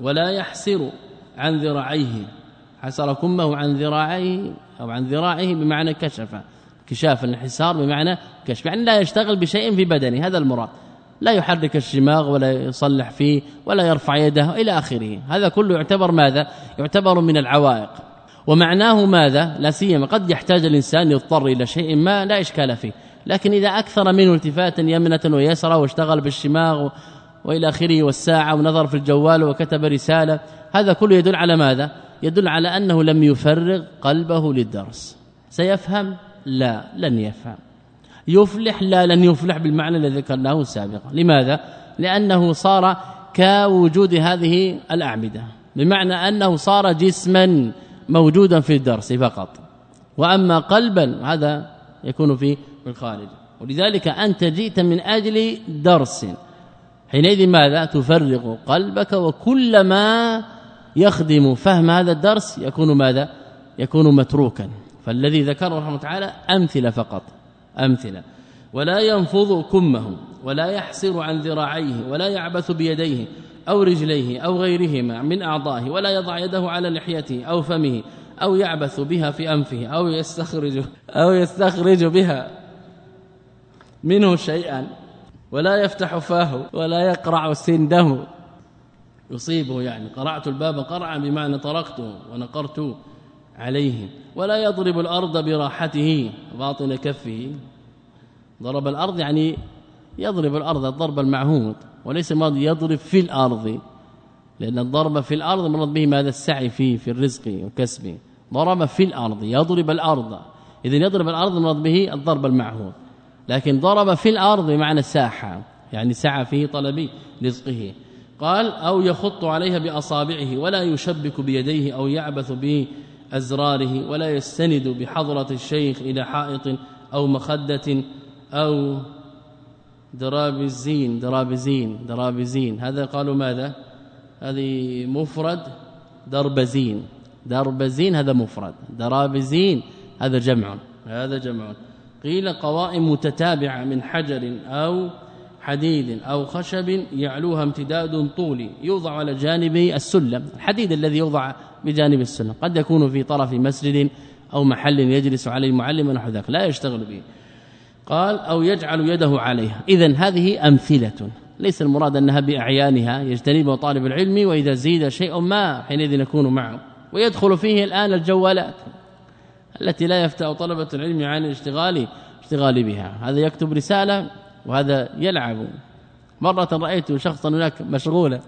ولا يحسر عن ذراعيه. حسر كمه عن ذراعيه أو عن ذراعه بمعنى كشف كشاف الانحسار بمعنى كشف يعني لا يشتغل بشيء في بدنه هذا المراد. لا يحرك الشماغ ولا يصلح فيه ولا يرفع يده إلى آخره هذا كله يعتبر ماذا؟ يعتبر من العوائق. ومعناه ماذا؟ لا سيما قد يحتاج الإنسان يضطر إلى شيء ما لا إشكال فيه. لكن إذا أكثر منه التفاتا يمنة ويسرى واشتغل بالشماغ وإلى آخره والساعة ونظر في الجوال وكتب رسالة هذا كله يدل على ماذا؟ يدل على أنه لم يفرغ قلبه للدرس. سيفهم؟ لا لن يفهم. يفلح؟ لا لن يفلح بالمعنى الذي ذكرناه سابقا. لماذا؟ لأنه صار كوجود هذه الأعمدة. بمعنى أنه صار جسما موجودا في الدرس فقط. وأما قلبا هذا يكون في الخارج ولذلك أنت جئت من أجل درس. حينئذ ماذا؟ تفرغ قلبك وكلما يخدم. فهم هذا الدرس يكون ماذا؟ يكون متروكا. فالذي ذكره رحمه تعالى أمثلة فقط. أمثلة. ولا ينفض كمه ولا يحسر عن ذراعيه ولا يعبث بيديه أو رجليه أو غيرهما من أعضائه ولا يضع يده على لحيته أو فمه أو يعبث بها في أنفه أو يستخرج أو يستخرج بها. منه شيئا ولا يفتح فاه ولا يقرع سنده. يصيبه يعني قرعت الباب قرعا بمعنى طرقته ونقرت عليه ولا يضرب الأرض براحته. باطن كفه. ضرب الأرض يعني يضرب الأرض الضرب المعهود وليس مراد يضرب في الأرض. لأن الضرب في الأرض مراد به ماذا؟ السعي فيه في الرزق وكسبه. ضرب في الأرض يضرب الأرض. إذن يضرب الأرض مراد به الضرب المعهود. لكن ضرب في الأرض بمعنى الساحه يعني سعى في طلب رزقه. قال أو يخط عليها بأصابعه ولا يشبك بيديه أو يعبث بأزراره ولا يستند بحضرة الشيخ إلى حائط أو مخدة أو درابزين درابزين درابزين. هذا قالوا ماذا؟ هذه مفرد دربزين. دربزين هذا مفرد درابزين هذا جمع هذا جمع. قيل قوائم متتابعة من حجر أو حديد أو خشب يعلوها امتداد طولي يوضع على جانب السلم الحديد الذي يوضع بجانب السلم قد يكون في طرف مسجد أو محل يجلس عليه المعلم نحو ذاك لا يشتغل به. قال أو يجعل يده عليها. اذا هذه أمثلة. ليس المراد أنها بأعيانها يجتنبها طالب العلم وإذا زيد شيء ما حينئذ يكون معه. ويدخل فيه الآن الجوالات. التي لا يفتأ طلبة العلم عن الاشتغال اشتغال بها. هذا يكتب رسالة وهذا يلعب. مرة رأيت شخصا هناك مشغولا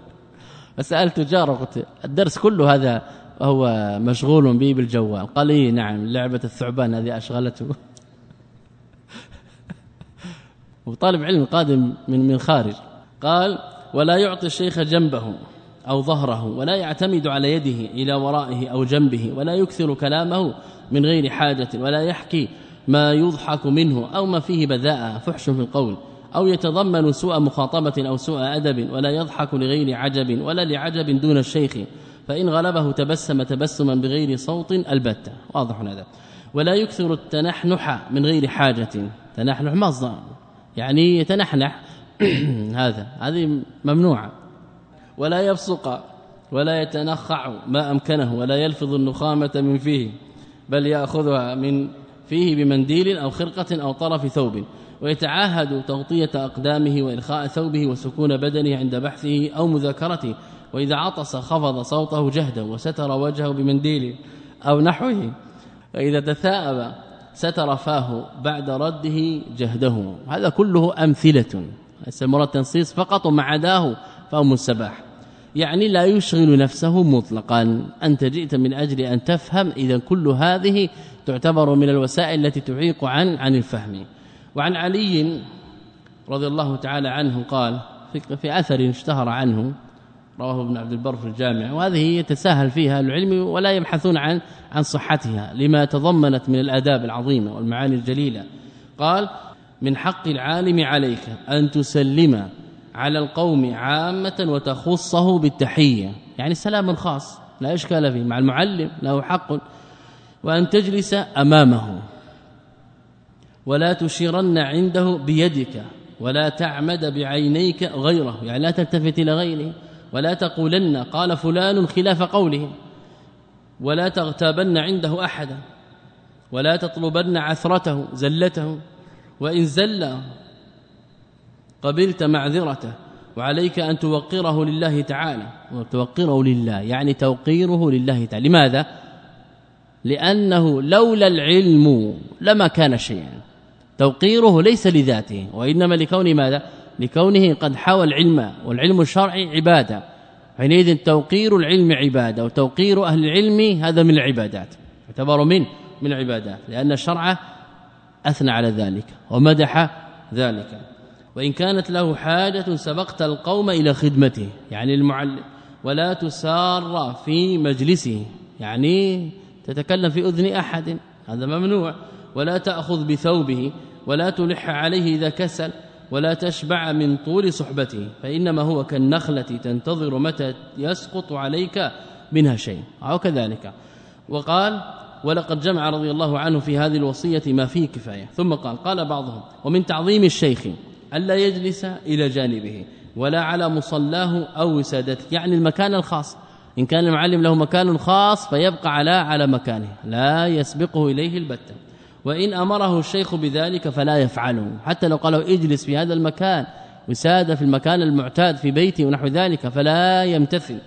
فسألت جاره قلت الدرس كله هذا هو مشغول به بالجوال. قال لي نعم لعبة الثعبان هذه أشغلته. وطالب علم قادم من من خارج. قال ولا يعطي الشيخ جنبه. أو ظهره ولا يعتمد على يده إلى ورائه أو جنبه ولا يكثر كلامه من غير حاجة ولا يحكي ما يضحك منه أو ما فيه بذاءة فحش في القول. أو يتضمن سوء مخاطبة أو سوء أدب ولا يضحك لغير عجب ولا لعجب دون الشيخ. فإن غلبه تبسم تبسما بغير صوت البتة. واضح هذا. ولا يكثر التنحنح من غير حاجة. تنحنح مصدر. يعني يتنحنح. هذا. هذه ممنوعة. ولا يبصق ولا يتنخع ما أمكنه ولا يلفظ النخامة من فيه بل يأخذها من فيه بمنديل أو خرقة أو طرف ثوب ويتعاهد تغطية أقدامه وإلخاء ثوبه وسكون بدنه عند بحثه أو مذاكرته وإذا عطس خفض صوته جهدا وستر وجهه بمنديل أو نحوه وإذا تثاءب ستر فاه بعد رده جهده. هذا كله أمثلة. المراد تنصيص فقط وما عداه فهو السباح يعني لا يشغل نفسه مطلقا. أنت جئت من أجل أن تفهم. إذا كل هذه تعتبر من الوسائل التي تعيق عن عن الفهم. وعن علي رضي الله تعالى عنه قال في, في أثر اشتهر عنه رواه ابن عبد البر في الجامع. وهذه يتساهل فيها العلم ولا يبحثون عن عن صحتها لما تضمنت من الآداب العظيمة والمعاني الجليلة. قال من حق العالم عليك أن تسلم على القوم عامة وتخصه بالتحية. يعني سلام خاص لا إشكال فيه. مع المعلم له حق وأن تجلس أمامه. ولا تشيرن عنده بيدك ولا تعمد بعينيك غيره. يعني لا تلتفت إلى غيره ولا تقولن قال فلان خلاف قوله. ولا تغتابن عنده أحدا ولا تطلبن عثرته زلته. وإن زل قبلت معذرته وعليك أن توقره لله تعالى. وتوقره لله يعني توقيره لله تعالى. لماذا؟ لأنه لولا العلم لما كان شيئا. توقيره ليس لذاته وإنما لكون ماذا؟ لكونه قد حوى العلم والعلم الشرعي عبادة. حينئذ توقير العلم عبادة وتوقير أهل العلم هذا من العبادات يعتبر من من العبادات لأن الشرع أثنى على ذلك ومدح ذلك. وإن كانت له حاجة سبقت القوم إلى خدمته. يعني المعلم ولا تسار في مجلسه. يعني تتكلم في أذن أحد. هذا ممنوع. ولا تأخذ بثوبه. ولا تلح عليه إذا كسل. ولا تشبع من طول صحبته. فإنما هو كالنخلة تنتظر متى يسقط عليك منها شيء. أو كذلك. وقال ولقد جمع رضي الله عنه في هذه الوصية ما فيه كفاية. ثم قال قال بعضهم ومن تعظيم الشيخ ألا يجلس إلى جانبه ولا على مصلاه أو وسادته يعني المكان الخاص. إن كان المعلم له مكان خاص فيبقى على على مكانه. لا يسبقه إليه البتة وإن أمره الشيخ بذلك فلا يفعله. حتى لو قال اجلس في هذا المكان وساد في المكان المعتاد في بيتي ونحو ذلك فلا يمتثل.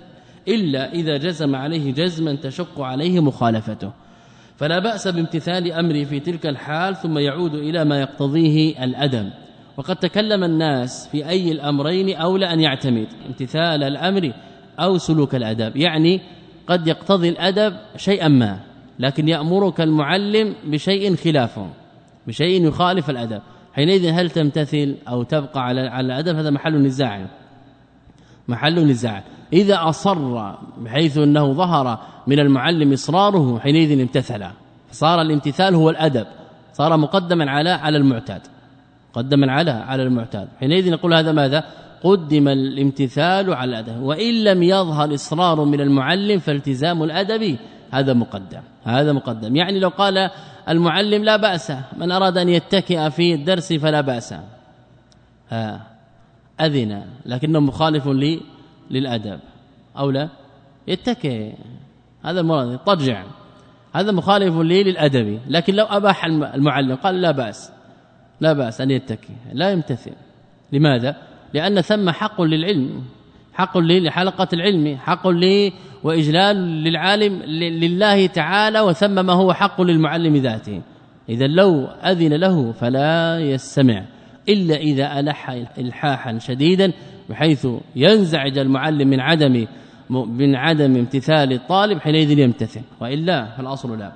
إلا إذا جزم عليه جزما تشق عليه مخالفته. فلا بأس بامتثال أمره في تلك الحال ثم يعود إلى ما يقتضيه الأدب. وقد تكلم الناس في أي الأمرين أولى أن يعتمد امتثال الأمر أو سلوك الأدب. يعني قد يقتضي الأدب شيئا ما لكن يأمرك المعلم بشيء خلافه بشيء يخالف الأدب. حينئذ هل تمتثل أو تبقى على على الأدب؟ هذا محل نزاع. محل نزاع. إذا أصر بحيث أنه ظهر من المعلم إصراره حينئذ امتثل. فصار الامتثال هو الأدب. صار مقدما على على المعتاد. قدما على على المعتاد. حينئذ نقول هذا ماذا؟ قدم الامتثال على الادب وإن لم يظهر إصرار من المعلم فالتزام الأدب. هذا مقدم. هذا مقدم. يعني لو قال المعلم لا بأس. من أراد أن يتكئ في الدرس فلا بأس. أذن. لكنه مخالف لي للأدب. أو لا؟ يتكئ. هذا المراد طرجع هذا مخالف لي للأدب. لكن لو أباح المعلم قال لا بأس. لا بأس أن يتكئ لا يمتثل. لماذا؟ لأن ثم حق للعلم. حق لحلقة العلم. حق لي وإجلال للعالم لله تعالى وثم ما هو حق للمعلم ذاته. إذا لو أذن له فلا يستمع. إلا إذا ألح إلحاحا شديدا بحيث ينزعج المعلم من عدم من عدم امتثال الطالب حينئذ يمتثل. وإلا فالأصل لا.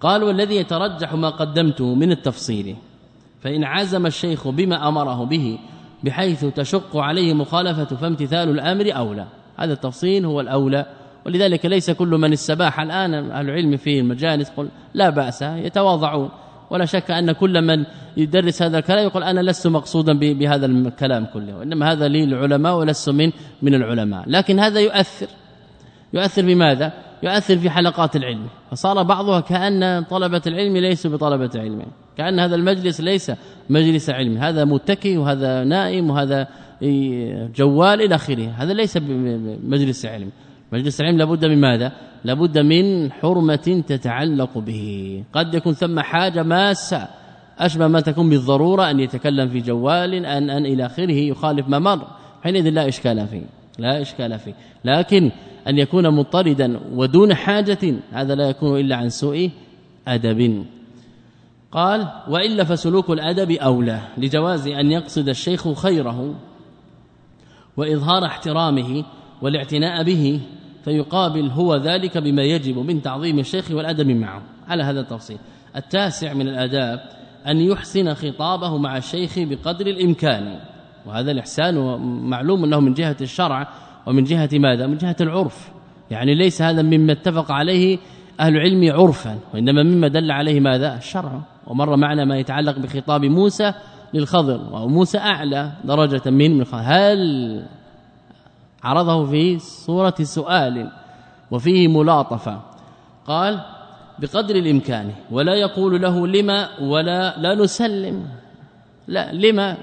قال والذي يترجح ما قدمته من التفصيل. فإن عزم الشيخ بما أمره به بحيث تشق عليه مخالفة فامتثال الأمر اولى هذا التفصيل هو الأولى. ولذلك ليس كل من السباح الآن أهل العلم في المجالس قل لا بأس يتواضعون. ولا شك أن كل من يدرس هذا الكلام يقول أنا لست مقصودا بهذا الكلام كله. وإنما هذا للعلماء ولست من من العلماء. لكن هذا يؤثر. يؤثر بماذا؟ يؤثر في حلقات العلم. فصار بعضها كأن طلبة العلم ليسوا بطلبة علم. كأن هذا المجلس ليس مجلس علم. هذا متكي وهذا نائم وهذا جوال إلى آخره. هذا ليس مجلس علم. مجلس العلم لابد من ماذا؟ لابد من حرمة تتعلق به. قد يكون ثم حاجة ماسة. أشبه ما تكون بالضرورة أن يتكلم في جوال أن أن إلى آخره يخالف ما مر حينئذ لا إشكال فيه. لا إشكال فيه. لكن أن يكون مضطردا ودون حاجة هذا لا يكون إلا عن سوء أدب. قال وإلا فسلوك الأدب أولى لجواز أن يقصد الشيخ خيره وإظهار احترامه والاعتناء به فيقابل هو ذلك بما يجب من تعظيم الشيخ والأدب معه. على هذا التفصيل التاسع من الآداب أن يحسن خطابه مع الشيخ بقدر الإمكان وهذا الإحسان معلوم أنه من جهة الشرع ومن جهة ماذا؟ من جهة العرف. يعني ليس هذا مما اتفق عليه أهل العلم عرفا وإنما مما دل عليه ماذا؟ الشرع. ومر معنا ما يتعلق بخطاب موسى للخضر وموسى أعلى درجة من من هل عرضه في صورة سؤال وفيه ملاطفة؟ قال بقدر الإمكان ولا يقول له لما ولا لا نسلم. لا لما؟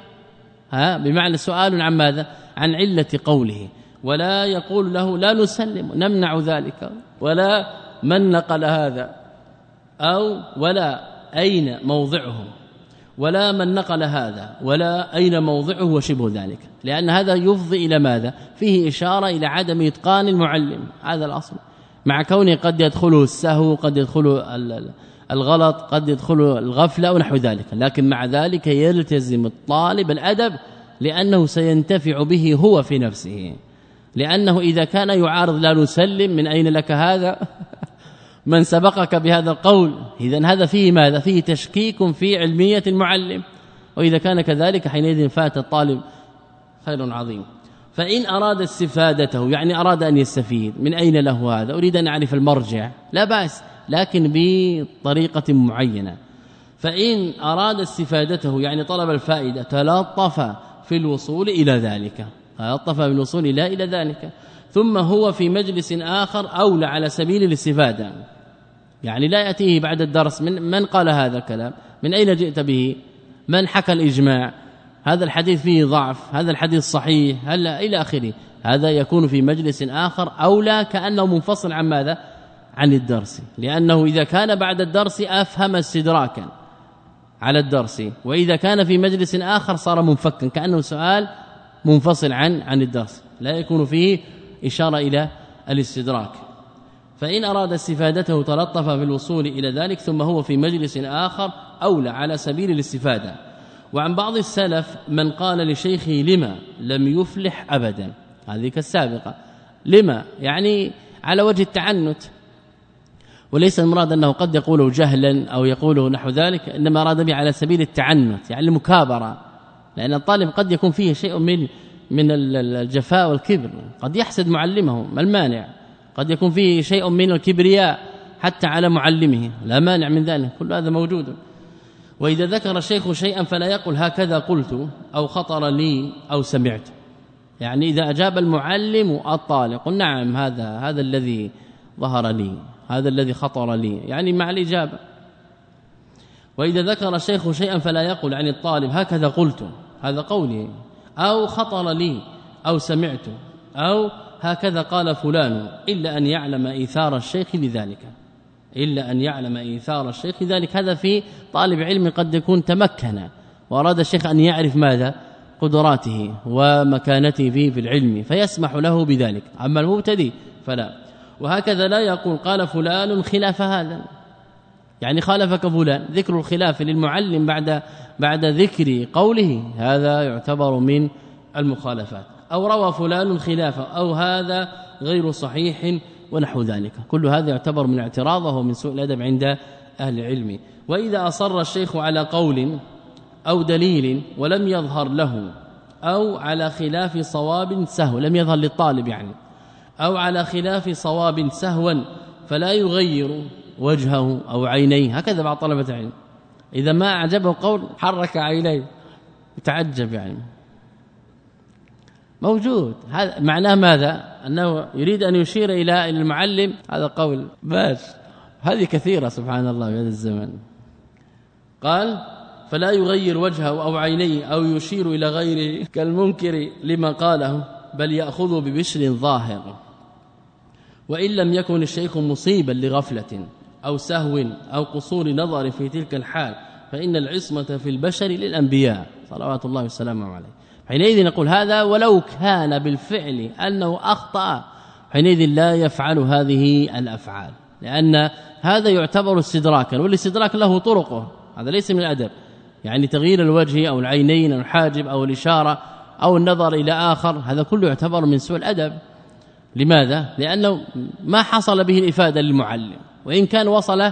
ها بمعنى سؤال عن ماذا؟ عن علة قوله. ولا يقول له لا نسلم نمنع ذلك. ولا من نقل هذا أو ولا أين موضعه ولا من نقل هذا ولا أين موضعه وشبه ذلك. لأن هذا يفضي إلى ماذا؟ فيه إشارة إلى عدم إتقان المعلم. هذا الأصل. مع كونه قد يدخله السهو قد يدخله الغلط قد يدخله الغفلة ونحو ذلك. لكن مع ذلك يلتزم الطالب الأدب لأنه سينتفع به هو في نفسه. لأنه إذا كان يعارض لا نسلم من أين لك هذا؟ من سبقك بهذا القول. اذا هذا فيه ماذا؟ فيه تشكيك في علمية المعلم. وإذا كان كذلك حينئذ فات الطالب خير عظيم. فإن أراد استفادته يعني أراد أن يستفيد من أين له هذا؟ أريد أن أعرف المرجع. لا بأس لكن بطريقة معينة. فإن أراد استفادته يعني طلب الفائدة تلطف في الوصول إلى ذلك. تلطف في الوصول إلى إلى ذلك. ثم هو في مجلس آخر أولى على سبيل الاستفادة. يعني لا يأتيه بعد الدرس من من قال هذا الكلام؟ من أين جئت به؟ من حكى الإجماع؟ هذا الحديث فيه ضعف هذا الحديث صحيح هل إلى آخره. هذا يكون في مجلس آخر أولى كأنه منفصل عن ماذا؟ عن الدرس. لأنه إذا كان بعد الدرس أفهم استدراكا على الدرس. وإذا كان في مجلس آخر صار منفكا كأنه سؤال منفصل عن عن الدرس لا يكون فيه إشارة إلى الاستدراك. فإن أراد استفادته تلطف في الوصول إلى ذلك ثم هو في مجلس آخر أولى على سبيل الاستفادة. وعن بعض السلف من قال لشيخه لما لم يفلح ابدا؟ هذه كالسابقة. لما؟ يعني على وجه التعنت. وليس المراد أنه قد يقوله جهلا أو يقوله نحو ذلك إنما أراد به على سبيل التعنت يعني المكابرة. لأن الطالب قد يكون فيه شيء من من الجفاء والكبر قد يحسد معلمه ما المانع؟ قد يكون فيه شيء من الكبرياء حتى على معلمه لا مانع من ذلك كل هذا موجود. وإذا ذكر الشيخ شيئا فلا يقل هكذا قلت أو خطر لي أو سمعت. يعني إذا أجاب المعلم الطالب قل نعم هذا هذا الذي ظهر لي هذا الذي خطر لي يعني مع الإجابة. وإذا ذكر الشيخ شيئا فلا يقل عن الطالب هكذا قلت. هذا قولي. أو خطر لي أو سمعت أو هكذا قال فلان إلا أن يعلم إيثار الشيخ لذلك. إلا أن يعلم إيثار الشيخ ذلك هذا في طالب علم قد يكون تمكن. وأراد الشيخ أن يعرف ماذا؟ قدراته ومكانته فيه في العلم فيسمح له بذلك. أما المبتدي فلا. وهكذا لا يقول قال فلان خلاف هذا. يعني خالفك فلان ذكر الخلاف للمعلم بعد بعد ذكر قوله هذا يعتبر من المخالفات. أو روى فلان خلافه أو هذا غير صحيح ونحو ذلك. كل هذا يعتبر من اعتراضه من سوء الأدب عند أهل العلم. وإذا أصر الشيخ على قول أو دليل ولم يظهر له أو على خلاف صواب سهو لم يظهر للطالب يعني أو على خلاف صواب سهوا فلا يغير وجهه أو عينيه. هكذا بعض طلبة العلم. إذا ما أعجبه قول حرك عينيه يتعجب يعني. موجود. هذا معناه ماذا؟ أنه يريد أن يشير إلى المعلم. هذا قول باش هذه كثيرة سبحان الله في هذا الزمن. قال فلا يغير وجهه أو عينيه أو يشير إلى غيره كالمنكر لما قاله بل يأخذ ببشر ظاهر. وإن لم يكن الشيخ مصيبا لغفلة. أو سهو أو قصور نظر في تلك الحال فإن العصمة في البشر للأنبياء صلوات الله وسلامه عليه. حينئذ نقول هذا ولو كان بالفعل أنه أخطأ حينئذ لا يفعل هذه الأفعال لأن هذا يعتبر استدراكا والاستدراك له طرقه هذا ليس من الأدب. يعني تغيير الوجه أو العينين أو الحاجب أو الإشارة أو النظر إلى آخر هذا كله يعتبر من سوء الأدب. لماذا؟ لأنه ما حصل به الإفادة للمعلم. وإن كان وصل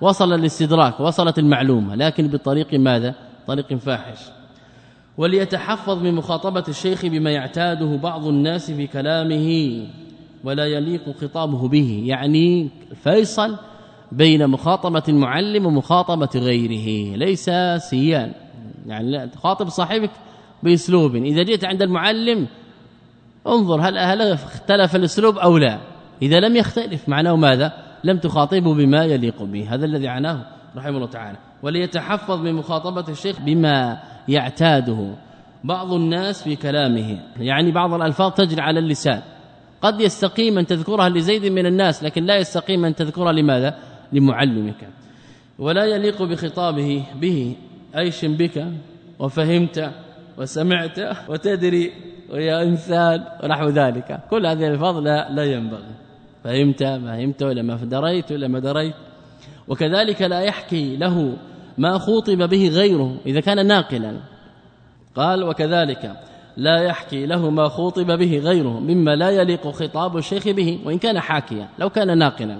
وصل الاستدراك وصلت المعلومة لكن بطريق ماذا؟ طريق فاحش. وليتحفظ من مخاطبة الشيخ بما يعتاده بعض الناس في كلامه ولا يليق خطابه به يعني فيصل بين مخاطبة المعلم ومخاطبة غيره ليس سيان. يعني لا تخاطب صاحبك بأسلوب. إذا جئت عند المعلم انظر هل هل اختلف الأسلوب أو لا. إذا لم يختلف معناه ماذا؟ لم تخاطبه بما يليق به. هذا الذي عناه رحمه الله تعالى. وليتحفظ من مخاطبة الشيخ بما يعتاده بعض الناس في كلامه. يعني بعض الألفاظ تجري على اللسان. قد يستقيم أن تذكرها لزيد من الناس لكن لا يستقيم أن تذكرها لماذا؟ لمعلمك. ولا يليق بخطابه به. إيش بك وفهمت وسمعت وتدري ويا إنسان ونحو ذلك. كل هذه الألفاظ لا لا ينبغي. فهمت فهمت ولا ما دريت ولا ما دريت. وكذلك لا يحكي له ما خوطب به غيره إذا كان ناقلا. قال وكذلك لا يحكي له ما خوطب به غيره مما لا يليق خطاب الشيخ به وإن كان حاكيا لو كان ناقلا.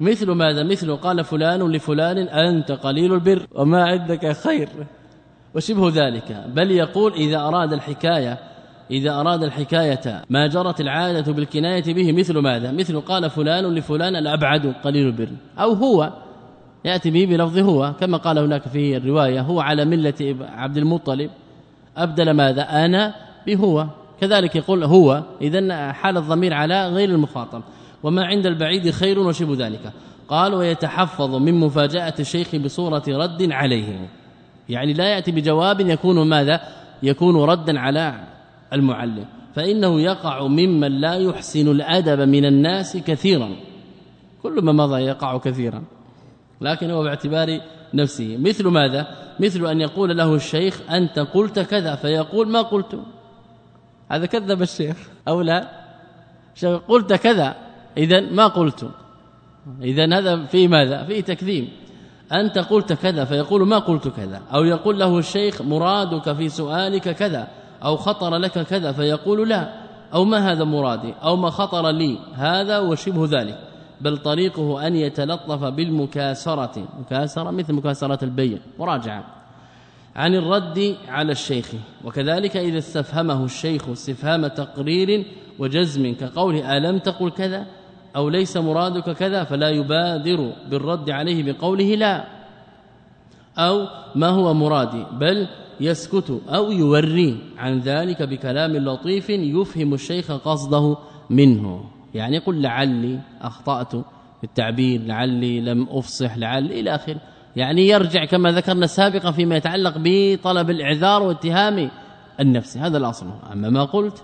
مثل ماذا؟ مثل قال فلان لفلان أنت قليل البر وما عندك خير. وشبه ذلك. بل يقول إذا أراد الحكاية إذا أراد الحكاية ما جرت العادة بالكناية به مثل ماذا؟ مثل قال فلان لفلان الأبعد قليل البر. أو هو يأتي به بلفظ هو كما قال هناك في الرواية هو على ملة عبد المطلب. أبدل ماذا؟ أنا بهو. كذلك يقول هو. إذا حال الضمير على غير المخاطب. وما عند البعيد خير وشبه ذلك. قال ويتحفظ من مفاجأة الشيخ بصورة رد عليه. يعني لا يأتي بجواب يكون ماذا؟ يكون ردا على المعلم. فإنه يقع ممن لا يحسن الأدب من الناس كثيرا. كل ما مضى يقع كثيرا. لكن هو باعتبار نفسه. مثل ماذا؟ مثل أن يقول له الشيخ أنت قلت كذا فيقول ما قلت. هذا كذب الشيخ. أو لا؟ قلت كذا إذا ما قلت. إذا هذا في ماذا؟ في تكذيب. أنت قلت كذا فيقول ما قلت كذا. أو يقول له الشيخ مرادك في سؤالك كذا. أو خطر لك كذا فيقول لا أو ما هذا مرادي أو ما خطر لي هذا وشبه ذلك. بل طريقه أن يتلطف بالمكاسرة مكاسرة مثل مكاسرة البين مراجعة. عن الرد على الشيخ. وكذلك إذا استفهمه الشيخ استفهام تقرير وجزم كقوله ألم تقل كذا؟ أو ليس مرادك كذا فلا يبادر بالرد عليه بقوله لا. أو ما هو مرادي؟ بل يسكت أو يوري عن ذلك بكلام لطيف يفهم الشيخ قصده منه. يعني قل لعلي أخطأت في التعبير لعلي لم أفصح لعل إلى اخره يعني يرجع كما ذكرنا سابقا فيما يتعلق بطلب الإعذار واتهام النفس. هذا الأصل. أما ما قلت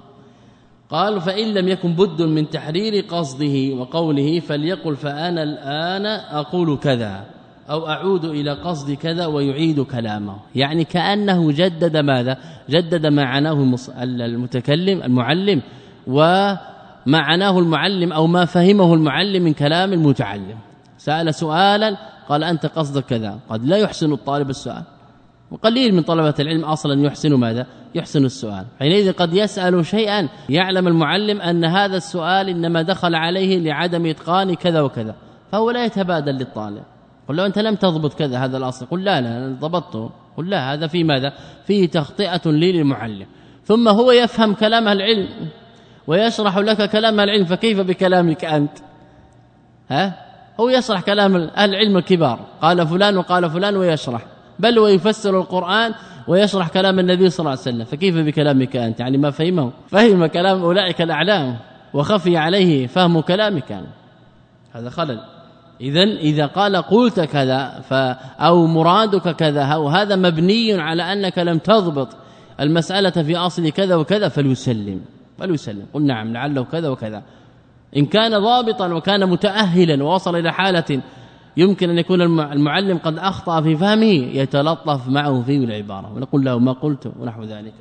قال فإن لم يكن بد من تحرير قصده وقوله فليقل فأنا الآن أقول كذا. أو أعود إلى قصد كذا ويعيد كلامه. يعني كأنه جدد ماذا؟ جدد ما عناه المتكلم المعلم و معناه المعلم أو ما فهمه المعلم من كلام المتعلم. سأل سؤالا قال أنت قصدك كذا. قد لا يحسن الطالب السؤال. وقليل من طلبة العلم أصلا يحسن ماذا؟ يحسن السؤال. حينئذ قد يسأل شيئا يعلم المعلم أن هذا السؤال إنما دخل عليه لعدم إتقان كذا وكذا فهو لا يتبادل للطالب. قل له أنت لم تضبط كذا هذا الأصل. قل لا لا ضبطته. قل لا هذا في ماذا؟ فيه تخطئة لي للمعلم. ثم هو يفهم كلام العلم ويشرح لك كلام العلم فكيف بكلامك أنت؟ ها؟ هو يشرح كلام أهل العلم الكبار. قال فلان وقال فلان ويشرح. بل ويفسر القرآن ويشرح كلام النبي صلى الله عليه وسلم. فكيف بكلامك أنت؟ يعني ما فهمه. فهم كلام أولئك الأعلام وخفي عليه فهم كلامك هذا خلل. اذا إذا قال قلت كذا أو مرادك كذا أو هذا مبني على أنك لم تضبط المسألة في أصل كذا وكذا فليسلم فليسلم. قل نعم لعله كذا وكذا. إن كان ضابطا وكان متأهلا ووصل إلى حالة يمكن أن يكون المعلم قد أخطأ في فهمه يتلطف معه في العبارة. ونقول له ما قلت ونحو ذلك.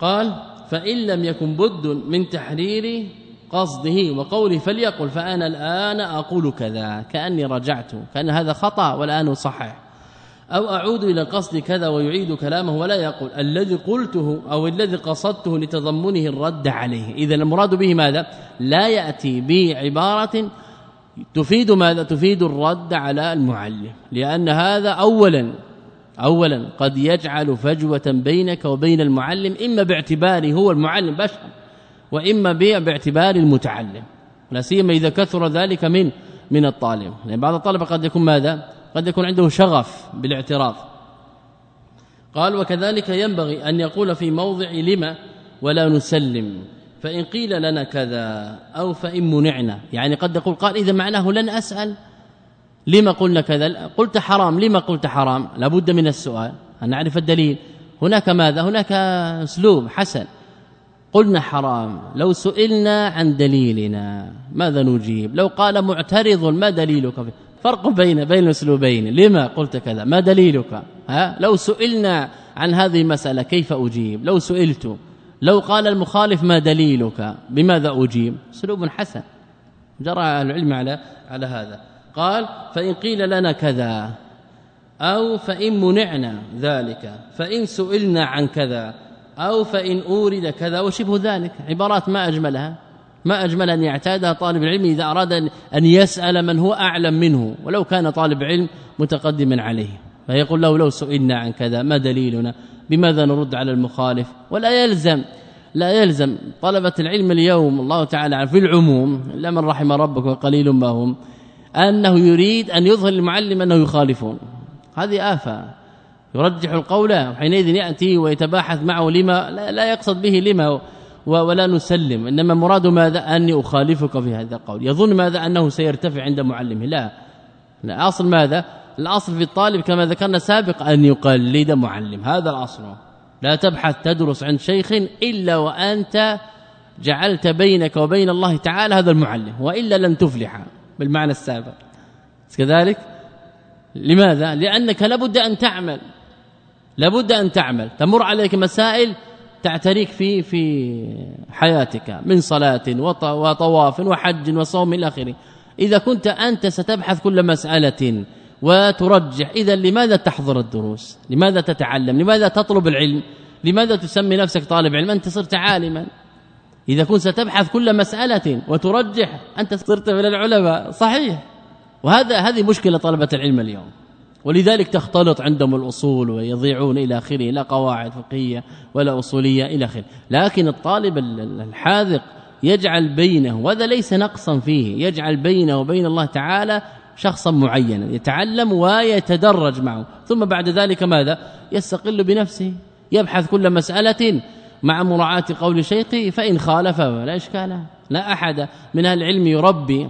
قال فإن لم يكن بد من تحرير قصده وقوله فليقل فأنا الآن أقول كذا كأني رجعت كأن هذا خطأ والآن صحح أو أعود إلى قصد كذا ويعيد كلامه ولا يقول الذي قلته أو الذي قصدته لتضمنه الرد عليه. إذا المراد به ماذا؟ لا يأتي بعبارة تفيد ماذا؟ تفيد الرد على المعلم. لأن هذا اولا اولا قد يجعل فجوة بينك وبين المعلم إما باعتباره هو المعلم بشر وإما باعتبار المتعلم لا سيما إذا كثر ذلك من من الطالب. لأن بعض الطلبة قد يكون ماذا؟ قد يكون عنده شغف بالاعتراض. قال وكذلك ينبغي أن يقول في موضع لما ولا نسلم فإن قيل لنا كذا أو فإن منعنا. يعني قد يقول قال إذا معناه لن أسأل لما قلنا كذا؟ قلت حرام لما قلت حرام؟ لابد من السؤال. أن نعرف الدليل؟ هناك ماذا؟ هناك أسلوب حسن. قلنا حرام لو سئلنا عن دليلنا ماذا نجيب؟ لو قال معترض ما دليلك؟ فرق بين بين الاسلوبين لما قلت كذا؟ ما دليلك؟ ها؟ لو سئلنا عن هذه المسألة كيف أجيب؟ لو سئلت لو قال المخالف ما دليلك؟ بماذا أجيب؟ أسلوب حسن. جرى العلم على على هذا. قال فإن قيل لنا كذا أو فإن منعنا ذلك فإن سئلنا عن كذا أو فإن أورد كذا وشبه ذلك عبارات ما أجملها. ما أجمل أن يعتادها طالب العلم إذا أراد ان يسأل من هو أعلم منه ولو كان طالب علم متقدما عليه. فيقول له لو سئلنا عن كذا ما دليلنا؟ بماذا نرد على المخالف؟ ولا يلزم لا يلزم. طلبة العلم اليوم الله تعالى في العموم إلا من رحم ربك وقليل ما هم أنه يريد أن يظهر المعلم أنه يخالفون. هذه آفة. يرجح القول وحينئذ يأتي ويتباحث معه لما لا يقصد به لما ولا نسلم. إنما مراد ماذا؟ أني أخالفك في هذا القول. يظن ماذا؟ أنه سيرتفع عند معلمه. لا. الاصل ماذا؟ الأصل في الطالب كما ذكرنا سابقا أن يقلد معلم. هذا الأصل. لا تبحث تدرس عند شيخ إلا وأنت جعلت بينك وبين الله تعالى هذا المعلم وإلا لن تفلح بالمعنى السابق. كذلك؟ لماذا؟ لأنك لابد أن تعمل. لابد أن تعمل. تمر عليك مسائل تعتريك في في حياتك من صلاة وطواف وحج وصوم إلى آخره. إذا كنت أنت ستبحث كل مسألة وترجح إذا لماذا تحضر الدروس؟ لماذا تتعلم؟ لماذا تطلب العلم؟ لماذا تسمي نفسك طالب علم؟ أنت صرت عالما. إذا كنت ستبحث كل مسألة وترجح أنت صرت من العلماء. صحيح. وهذا هذه مشكلة طلبة العلم اليوم. ولذلك تختلط عندهم الأصول ويضيعون إلى آخره لا قواعد فقهية ولا أصولية إلى آخره. لكن الطالب الحاذق يجعل بينه وهذا ليس نقصا فيه يجعل بينه وبين الله تعالى شخصا معينا يتعلم ويتدرج معه. ثم بعد ذلك ماذا؟ يستقل بنفسه يبحث كل مسألة مع مراعاة قول شيخه فإن خالف فلا إشكال لا أحد من أهل العلم يربي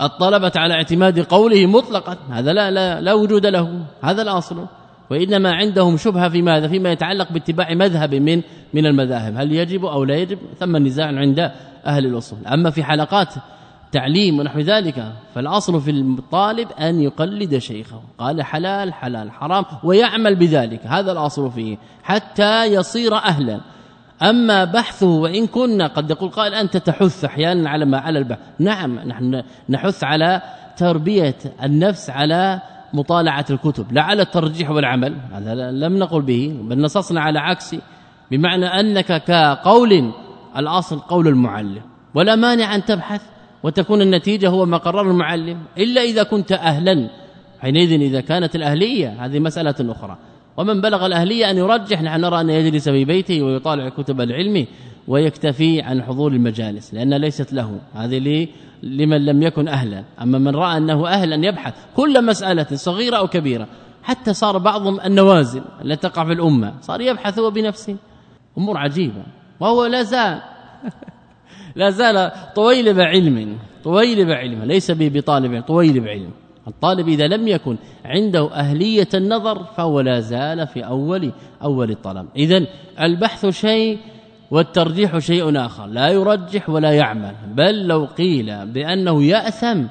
الطلبة على اعتماد قوله مطلقا. هذا لا لا, لا وجود له. هذا الأصل. وإنما عندهم شبهة في ماذا؟ فيما يتعلق باتباع مذهب من من المذاهب. هل يجب أو لا يجب؟ ثم النزاع عند أهل الأصول. أما في حلقات تعليم ونحو ذلك فالأصل في الطالب أن يقلد شيخه. قال حلال حلال حرام ويعمل بذلك. هذا الأصل فيه. حتى يصير أهلا. أما بحثه وإن كنا قد يقول قائل أنت تحث أحيانا على ما على البحث. نعم نحن نحث على تربية النفس على مطالعة الكتب لا على الترجيح والعمل هذا لم نقل به بل نصصنا على عكسه بمعنى أنك كقول الأصل قول المعلم ولا مانع أن تبحث وتكون النتيجة هو ما قرر المعلم إلا إذا كنت أهلا حينئذ إذا كانت الأهلية هذه مسألة أخرى. ومن بلغ الأهلية أن يرجح نحن نرى ان يجلس في بيته ويطالع كتب العلم ويكتفي عن حضور المجالس لأن ليست له هذه لي لمن لم يكن أهلا. أما من رأى أنه أهلا يبحث كل مسألة صغيرة أو كبيرة حتى صار بعضهم النوازل التي تقع في الأمة صار يبحث هو بنفسه. أمور عجيبة. وهو لا زال لا زال طويل بعلم طويل بعلم ليس بطالب طويل بعلم. الطالب إذا لم يكن عنده أهلية النظر فهو لا زال في أول أول الطلب. اذا البحث شيء والترجيح شيء آخر. لا يرجح ولا يعمل. بل لو قيل بأنه يأثم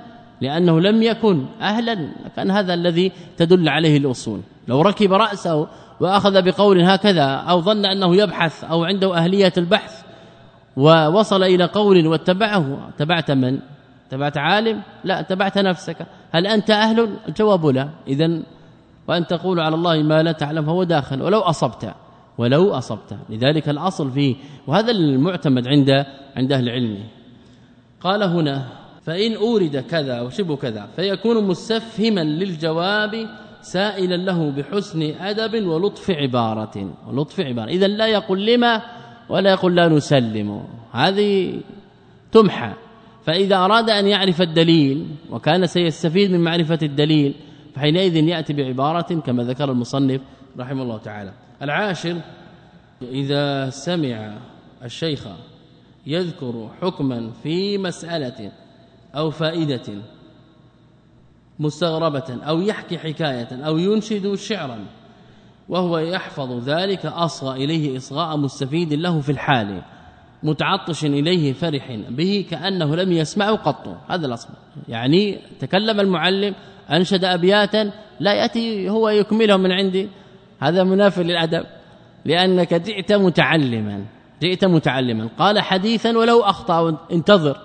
لأنه لم يكن أهلا كان هذا الذي تدل عليه الأصول. لو ركب رأسه وأخذ بقول هكذا أو ظن أنه يبحث أو عنده أهلية البحث ووصل إلى قول واتبعه تبعت من؟ تبعت عالم؟ لا تبعت نفسك. هل أنت أهل؟ الجواب لا. اذا وأن تقول على الله ما لا تعلم فهو داخل. ولو أصبت ولو أصبت. لذلك الأصل فيه. وهذا المعتمد عند عند أهل العلم. قال هنا فإن أورد كذا وشبه كذا فيكون مستفهما للجواب سائلا له بحسن أدب ولطف عبارة. ولطف عبارة. إذا لا يقول لما ولا يقول لا نسلم. هذه تمحى. فإذا أراد أن يعرف الدليل وكان سيستفيد من معرفة الدليل فحينئذ يأتي بعبارة كما ذكر المصنف رحمه الله تعالى. العاشر إذا سمع الشيخ يذكر حكما في مسألة أو فائدة مستغربة أو يحكي حكاية أو ينشد شعرا وهو يحفظ ذلك أصغى إليه إصغاء مستفيد له في الحال متعطش إليه فرح. به كأنه لم يسمعه قط. هذا الأصل. يعني تكلم المعلم أنشد أبياتا لا يأتي هو يكمله من عندي. هذا منافر للأدب. لأنك جئت متعلما. جئت متعلما. قال حديثا ولو أخطأ. انتظر.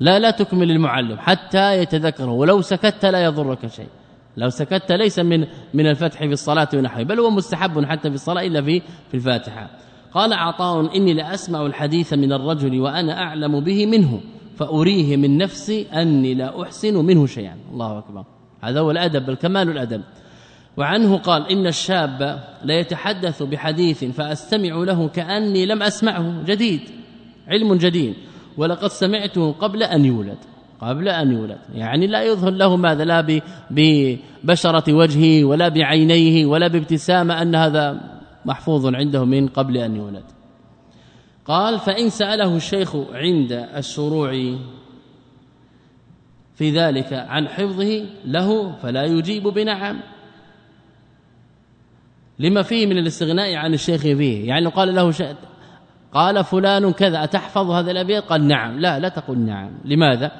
لا لا تكمل المعلم حتى يتذكره. ولو سكت لا يضرك شيء. لو سكت ليس من من الفتح في الصلاة ونحوه. بل هو مستحب حتى في الصلاة إلا في في الفاتحة. قال عطاء إني لاسمع الحديث من الرجل وأنا أعلم به منه فأريه من نفسي أني لا أحسن منه شيئا. الله أكبر. هذا هو الأدب بل كمال الأدب. وعنه قال إن الشاب لا يتحدث بحديث فأستمع له كأني لم أسمعه. جديد علم جديد. ولقد سمعته قبل أن يولد. قبل أن يولد. يعني لا يظهر له ماذا لا ببشرة وجهه ولا بعينيه ولا بابتسامة أن هذا محفوظ عنده من قبل أن يولد. قال فإن سأله الشيخ عند الشروع في ذلك عن حفظه له فلا يجيب بنعم. لما فيه من الاستغناء عن الشيخ فيه يعني قال له قال فلان كذا أتحفظ هذا الابيات قال نعم. لا لا تقول نعم. لماذا؟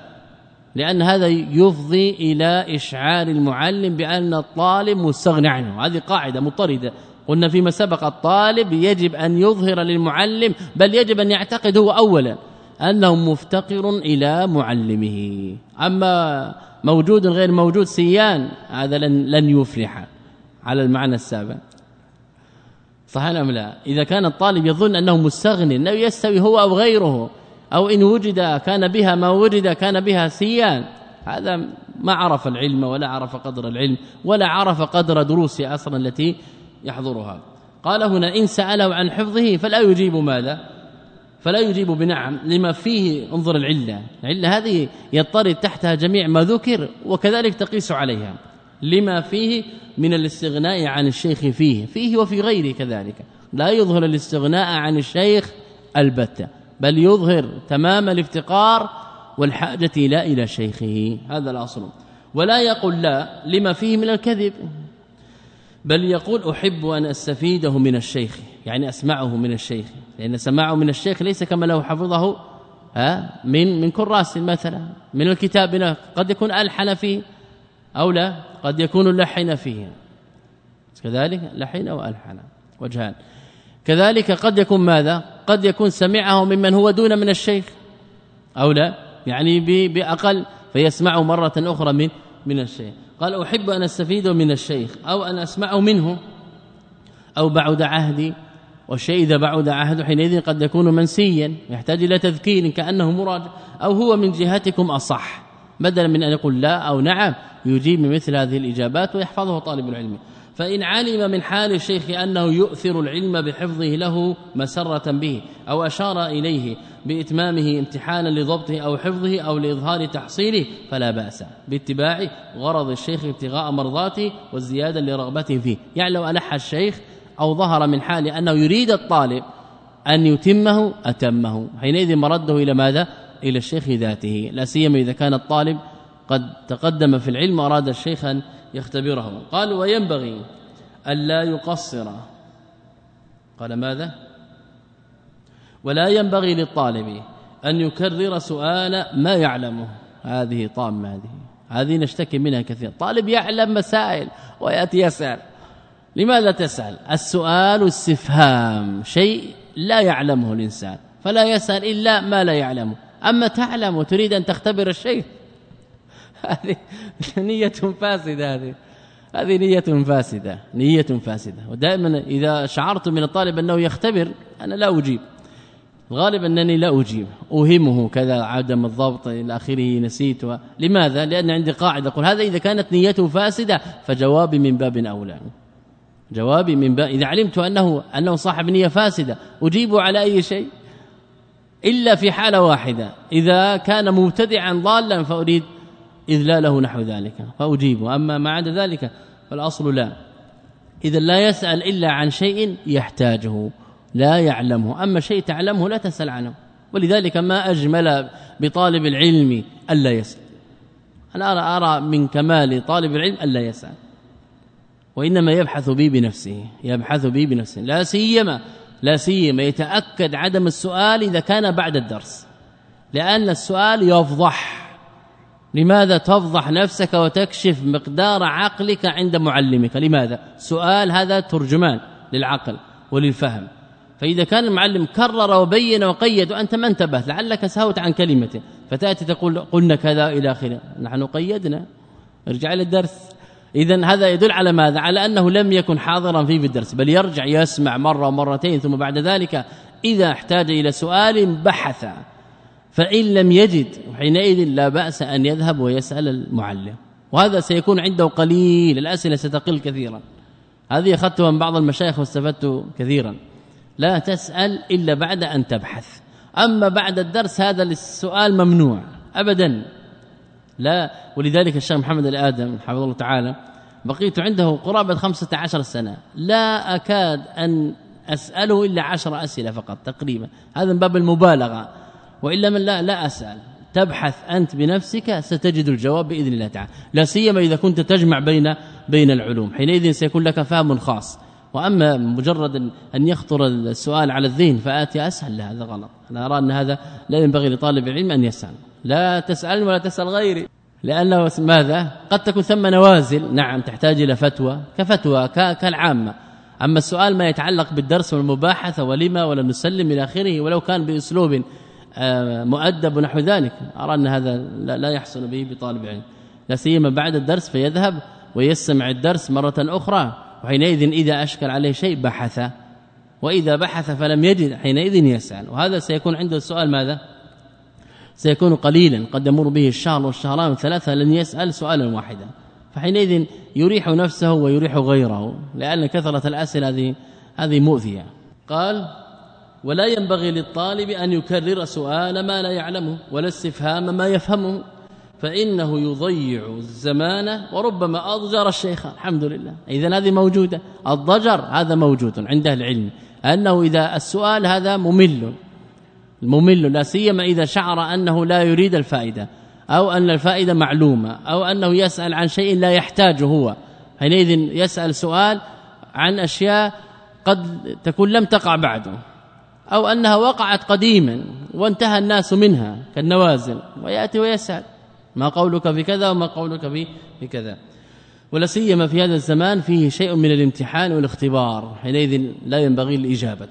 لأن هذا يفضي إلى إشعار المعلم بأن الطالب مستغني عنه. هذه قاعدة مضطردة. قلنا فيما سبق الطالب يجب أن يظهر للمعلم بل يجب أن يعتقد هو اولا أنه مفتقر إلى معلمه. أما موجود غير موجود سيان هذا لن لن يفلح على المعنى السابق. صح أم لا؟ إذا كان الطالب يظن أنه مستغن انه يستوي هو أو غيره أو إن وجد كان بها ما وجد كان بها سيان هذا ما عرف العلم ولا عرف قدر العلم ولا عرف قدر دروس أصلا التي يحضرها. قال هنا إن سأله عن حفظه فلا يجيب ماذا؟ فلا يجيب بنعم لما فيه انظر العلة. العلة هذه يضطرد تحتها جميع ما ذكر وكذلك تقيس عليها. لما فيه من الاستغناء عن الشيخ فيه. فيه وفي غيره كذلك. لا يظهر الاستغناء عن الشيخ البتة بل يظهر تمام الافتقار والحاجة لا إلى شيخه. هذا الأصل. ولا يقول لا لما فيه من الكذب. بل يقول أحب أن أستفيده من الشيخ يعني أسمعه من الشيخ لأن سماعه من الشيخ ليس كما لو حفظه ها من من كراس مثلا من الكتاب قد يكون ألحن فيه أو لا قد يكون لحن فيه. كذلك لحن والحن وجهان. كذلك قد يكون ماذا؟ قد يكون سمعه ممن هو دون من الشيخ أو لا يعني بأقل فيسمعه مرة أخرى من من الشيخ. قال أحب أن أستفيد من الشيخ أو أن أسمعه منه أو بعد عهدي والشيء إذا بعد عهده حينئذ قد يكون منسيا يحتاج إلى تذكير كأنه مراجع أو هو من جهتكم أصح بدلا من أن يقول لا أو نعم يجيب مثل هذه الإجابات ويحفظه طالب العلم. فإن علم من حال الشيخ أنه يؤثر العلم بحفظه له مسرة به أو أشار إليه بإتمامه امتحانا لضبطه أو حفظه أو لإظهار تحصيله فلا بأس. باتباع غرض الشيخ ابتغاء مرضاته والزيادة لرغبته فيه. يعني لو ألح الشيخ أو ظهر من حال أنه يريد الطالب أن يتمه أتمه. حينئذ مرده إلى ماذا؟ إلى الشيخ ذاته. لا سيما إذا كان الطالب قد تقدم في العلم أراد الشيخ أن يختبره. قال وينبغي الا يقصر. قال ماذا؟ ولا ينبغي للطالب أن يكرر سؤال ما يعلمه. هذه طامة هذه. هذه نشتكي منها كثير. طالب يعلم مسائل ويأتي يسأل. لماذا تسأل؟ السؤال استفهام شيء لا يعلمه الإنسان فلا يسأل إلا ما لا يعلمه. أما تعلم وتريد أن تختبر الشيء هذه نية فاسدة هذه. هذه نية فاسدة نية فاسدة. ودائما إذا شعرت من الطالب أنه يختبر أنا لا أجيب. الغالب أنني لا أجيب. أوهمه كذا عدم الضبط إلى آخره نسيت لماذا؟ لأن عندي قاعدة. أقول هذا إذا كانت نيته فاسدة فجوابي من باب أولى. جوابي من باب إذا علمت أنه أنه صاحب نية فاسدة أجيب على أي شيء؟ إلا في حالة واحدة. إذا كان مبتدعا ضالا فأريد اذلاله نحو ذلك فاجيبه أما ما عدا ذلك فالأصل لا. إذا لا يسأل إلا عن شيء يحتاجه. لا يعلمه. أما شيء تعلمه لا تسأل عنه. ولذلك ما أجمل بطالب العلم ألا يسأل. أنا ارى أرى من كمال طالب العلم ألا يسأل. وإنما يبحث بي بنفسه. يبحث بي بنفسه. لا سيما لا سيما يتأكد عدم السؤال إذا كان بعد الدرس. لأن السؤال يفضح. لماذا تفضح نفسك وتكشف مقدار عقلك عند معلمك؟ لماذا؟ سؤال هذا ترجمان للعقل وللفهم. فإذا كان المعلم كرر وبين وقيد وأنت ما انتبهت لعلك سهوت عن كلمة. فتأتي تقول قلنا كذا إلى آخره. نحن قيدنا. ارجع إلى الدرس. اذا هذا يدل على ماذا؟ على أنه لم يكن حاضرا فيه في الدرس بل يرجع يسمع مرة ومرتين ثم بعد ذلك إذا احتاج إلى سؤال بحث. فإن لم يجد حينئذ لا بأس أن يذهب ويسأل المعلم. وهذا سيكون عنده قليل الأسئلة ستقل كثيرا. هذه اخذتها من بعض المشايخ واستفدت كثيرا. لا تسأل إلا بعد أن تبحث. أما بعد الدرس هذا السؤال ممنوع ابدا. لا ولذلك الشيخ محمد الآدم حفظه الله تعالى بقيت عنده قرابة 15 سنة. لا أكاد أن أسأله إلا عشر أسئلة فقط تقريبا. هذا من باب المبالغة. وإلا من لا لا أسأل. تبحث أنت بنفسك ستجد الجواب بإذن الله تعالى. لا سيما إذا كنت تجمع بين بين العلوم. حينئذ سيكون لك فهم خاص. وأما مجرد ان يخطر السؤال على الذهن فآتي أسهل هذا غلط أنا أرى أن هذا لا ينبغي لطالب العلم أن يسأل. لا تسالني ولا تسأل غيري. لأنه ماذا؟ قد تكون ثم نوازل. نعم تحتاج إلى فتوى. كفتوى كالعامة. أما السؤال ما يتعلق بالدرس والمباحثة ولما ولم نسلم إلى آخره ولو كان بأسلوب آه، مؤدب ونحو ذلك. أرى أن هذا لا يحصل به بطالب علم لا سيما بعد الدرس فيذهب ويستمع الدرس مرة أخرى. وحينئذ إذا أشكل عليه شيء بحث وإذا بحث فلم يجد حينئذ يسأل. وهذا سيكون عنده السؤال ماذا؟ سيكون قليلا قد يمر به الشهر والشهران والثلاثة لن يسأل سؤالا واحدا. فحينئذ يريح نفسه ويريح غيره لأن كثرة الأسئلة هذه هذه مؤذية. قال ولا ينبغي للطالب أن يكرر سؤال ما لا يعلمه ولا استفهام ما يفهمه. فإنه يضيع الزمان وربما أضجر الشيخ الحمد لله. اذا هذه موجودة. الضجر هذا موجود عند العلم. أنه إذا السؤال هذا ممل. ممل لا سيما إذا شعر أنه لا يريد الفائدة أو أن الفائدة معلومة أو أنه يسأل عن شيء لا يحتاجه هو. حينئذ يسأل سؤال عن أشياء قد تكون لم تقع بعده أو أنها وقعت قديما وانتهى الناس منها كالنوازل ويأتي ويسأل. ما قولك في كذا وما قولك في كذا ولا سيما في هذا الزمان فيه شيء من الامتحان والاختبار حينئذ لا ينبغي الإجابة.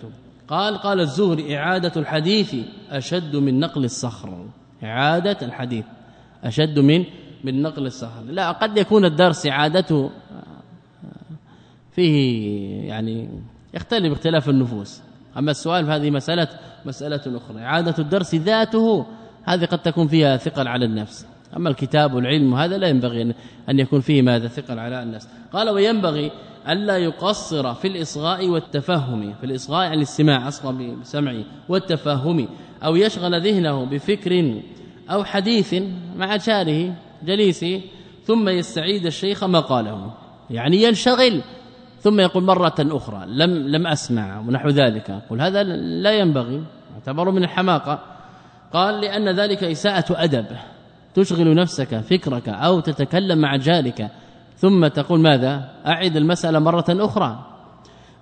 قال قال الزهري إعادة الحديث أشد من نقل الصخر. إعادة الحديث أشد من من نقل الصخر. لا قد يكون الدرس اعادته فيه يعني يختلف باختلاف النفوس. أما السؤال فهذه مسألة مسألة أخرى. إعادة الدرس ذاته هذه قد تكون فيها ثقل على النفس. أما الكتاب والعلم هذا لا ينبغي ان يكون فيه ماذا؟ ثقل على الناس. قال وينبغي الا يقصر في الإصغاء والتفهم في الإصغاء عن الاستماع اصغى بسمعه والتفهم أو يشغل ذهنه بفكر أو حديث مع جاره جليسه ثم يستعيد الشيخ ما قاله. يعني ينشغل ثم يقول مرة أخرى لم لم أسمع ونحو ذلك. قل هذا لا ينبغي يعتبر من الحماقة. قال لأن ذلك إساءة أدب. تشغل نفسك فكرك أو تتكلم مع جارك. ثم تقول ماذا؟ أعد المسألة مرة أخرى.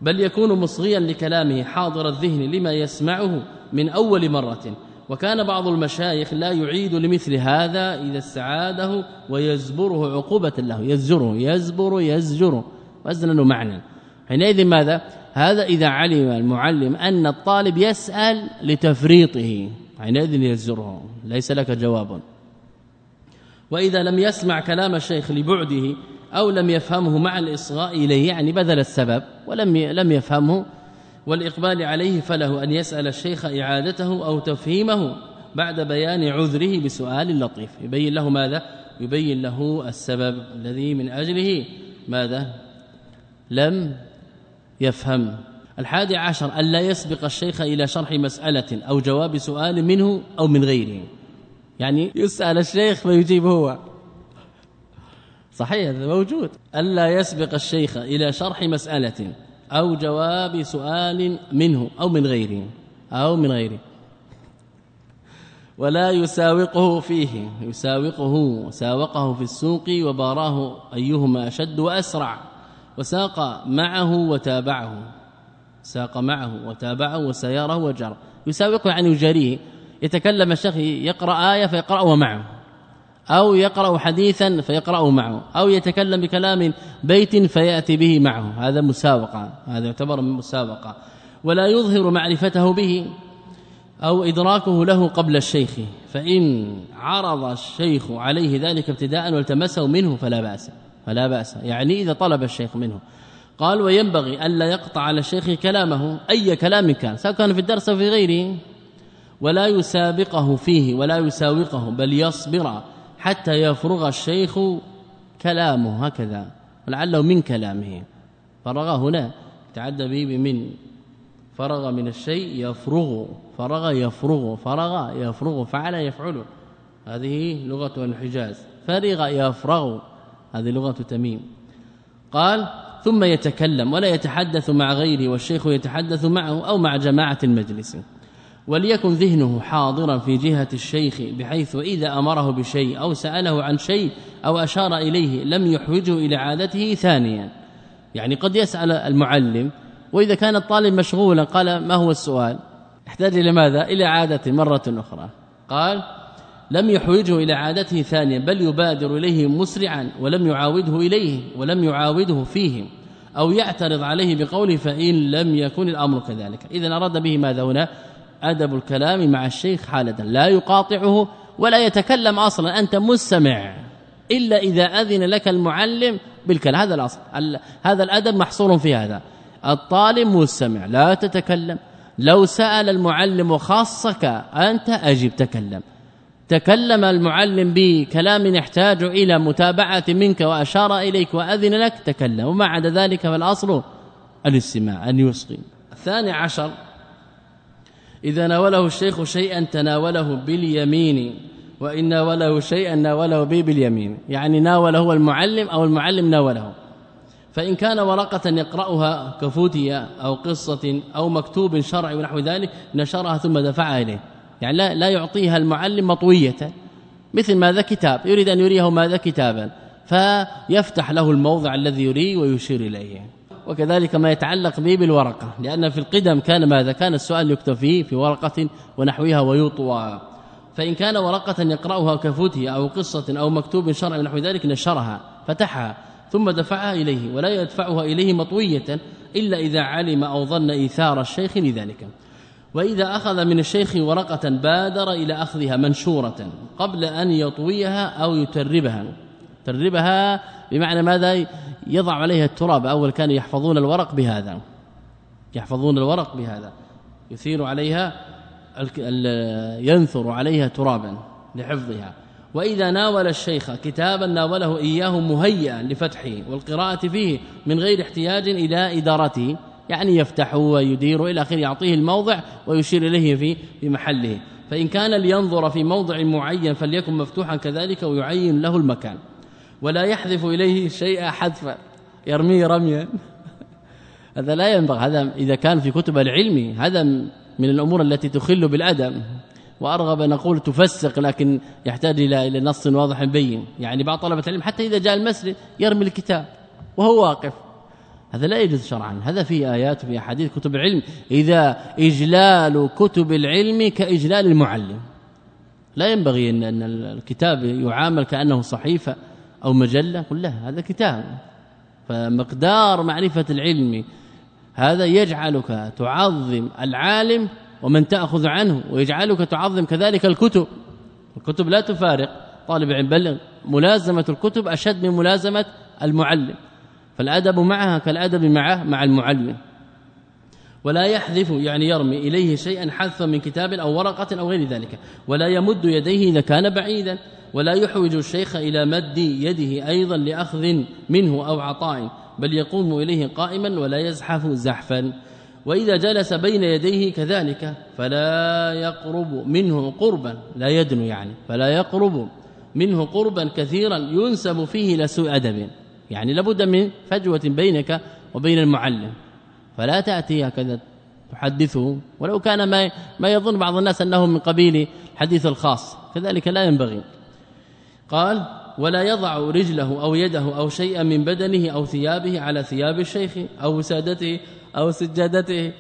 بل يكون مصغيا لكلامه حاضر الذهن لما يسمعه من أول مرة. وكان بعض المشايخ لا يعيد لمثل هذا إذا استعاده ويزبره عقوبة له. يزجره يزبر يزجر وزن له معنى حينئذ ماذا؟ هذا إذا علم المعلم أن الطالب يسأل لتفريطه. حينئذ يزجره ليس لك جواب. وإذا لم يسمع كلام الشيخ لبعده أو لم يفهمه مع الإصغاء إليه يعني بذل السبب ولم لم يفهمه والإقبال عليه فله أن يسأل الشيخ إعادته أو تفهيمه بعد بيان عذره بسؤال لطيف. يبين له ماذا؟ يبين له السبب الذي من أجله ماذا؟ لم يفهم. الحادي عشر ألا يسبق الشيخ إلى شرح مسألة أو جواب سؤال منه أو من غيره. يعني يسأل الشيخ فيجيب هو. صحيح هذا موجود. ألا يسبق الشيخ إلى شرح مسألة أو جواب سؤال منه أو من غيره أو من غيره. ولا يساوقه فيه. يساوقه ساوقه في السوق وباراه أيهما أشد وأسرع. وساق معه وتابعه. ساق معه وتابعه وسيره وجر يساوقه يعني يجاريه. يتكلم الشيخ يقرأ آية فيقرأه معه أو يقرأ حديثا فيقرأه معه أو يتكلم بكلام بيت فيأتي به معه. هذا مساوقة هذا يعتبر من مسابقة ولا يظهر معرفته به أو إدراكه له قبل الشيخ فإن عرض الشيخ عليه ذلك ابتداء والتمسه منه فلا بأس فلا بأس. يعني إذا طلب الشيخ منه. قال وينبغي ألا يقطع على الشيخ كلامه أي كلام كان سواء كان في الدرس أو في غيره. ولا يسابقه فيه ولا يساوقه بل يصبر حتى يفرغ الشيخ كلامه هكذا ولعله من كلامه. فرغ هنا تعدى به من فرغ من الشيء يفرغ فرغ يفرغ فرغ يفرغ فعل يفعل. هذه لغة الحجاز. فرغ يفرغ. هذه لغة تميم. قال ثم يتكلم ولا يتحدث مع غيره والشيخ يتحدث معه أو مع جماعة المجلس. وليكن ذهنه حاضرا في جهة الشيخ بحيث إذا أمره بشيء أو سأله عن شيء أو أشار إليه لم يحوجه إلى عادته ثانيا. يعني قد يسأل المعلم وإذا كان الطالب مشغولا قال ما هو السؤال؟ احتاج إلى ماذا؟ إلى عادة مرة أخرى. قال لم يحوجه إلى عادته ثانيا بل يبادر إليه مسرعا ولم يعاوده إليه ولم يعاوده فيه أو يعترض عليه بقوله فإن لم يكن الأمر كذلك. إذا أراد به ماذا هنا؟ أدب الكلام مع الشيخ حالة لا يقاطعه ولا يتكلم أصلا. أنت مستمع. إلا إذا أذن لك المعلم بالكلام. هذا الأصل. هذا الأدب محصور في هذا. الطالب مستمع. لا تتكلم. لو سأل المعلم خاصك أنت أجب. تكلم. تكلم المعلم بكلام يحتاج إلى متابعة منك وأشار إليك وأذن لك. تكلم. وما عدا ذلك فالأصل الاستماع أن يصغي الثاني عشر. إذا ناوله الشيخ شيئا تناوله باليمين وإن ناوله شيئا ناوله به باليمين. يعني ناوله المعلم أو المعلم ناوله. فإن كان ورقة يقرأها كفوتية أو قصة أو مكتوب شرعي ونحو ذلك نشرها ثم دفعها إليه. يعني لا, لا يعطيها المعلم مطوية مثل ماذا كتاب؟ يريد أن يريه ماذا كتابا. فيفتح له الموضع الذي يريد ويشير إليه. وكذلك ما يتعلق به بالورقة لأن في القدم كان ماذا؟ كان السؤال يكتب فيه في ورقة ونحوها ويطوى. فإن كان ورقة يقرأها كفوته أو قصة أو مكتوب شرع نحو ذلك نشرها فتحها ثم دفعها إليه ولا يدفعها إليه مطوية إلا إذا علم أو ظن إيثار الشيخ لذلك. وإذا أخذ من الشيخ ورقة بادر إلى أخذها منشورة قبل أن يطويها أو يتربها. تربها بمعنى ماذا؟ يضع عليها التراب أول كانوا يحفظون الورق بهذا يحفظون الورق بهذا. يثير عليها ينثر عليها ترابا لحفظها. وإذا ناول الشيخ كتابا ناوله إياه مهيئا لفتحه والقراءة فيه من غير احتياج إلى إدارته يعني يفتحه ويدير إلى آخره يعطيه الموضع ويشير إليه في في محله. فإن كان لينظر في موضع معين فليكن مفتوحا كذلك ويعين له المكان. ولا يحذف إليه شيء حذفا يرميه رميا هذا لا ينبغي هذا إذا كان في كتب العلم هذا من الأمور التي تخل بالأدب. وأرغب أن أقول تفسق لكن يحتاج إلى إلى نص واضح بين. يعني بعض طلبة العلم حتى إذا جاء المسجد يرمي الكتاب وهو واقف. هذا لا يجوز شرعا. هذا في آيات في أحاديث كتب العلم. إذا إجلال كتب العلم كإجلال المعلم. لا ينبغي أن الكتاب يعامل كأنه صحيفة. أو مجلة قل لا هذا كتاب. فمقدار معرفة العلم هذا يجعلك تعظم العالم ومن تأخذ عنه ويجعلك تعظم كذلك الكتب. الكتب لا تفارق. طالب علم بل ملازمة الكتب أشد من ملازمة المعلم. فالأدب معها كالأدب مع مع المعلم. ولا يحذف يعني يرمي إليه شيئا حذفا من كتاب أو ورقة أو غير ذلك. ولا يمد يديه إذا كان بعيدا. ولا يحوج الشيخ إلى مد يده أيضا لأخذ منه أو عطاء بل يقوم إليه قائما ولا يزحف زحفا. وإذا جلس بين يديه كذلك فلا يقرب منه قربا. لا يدنو يعني فلا يقرب منه قربا كثيرا ينسب فيه إلى سوء أدب. يعني لابد من فجوة بينك وبين المعلم. فلا تأتي هكذا تحدثه ولو كان ما ما يظن بعض الناس أنه من قبيل حديث الخاص. كذلك لا ينبغي. قال ولا يضع رجله أو يده أو شيئا من بدنه أو ثيابه على ثياب الشيخ أو وسادته أو سجادته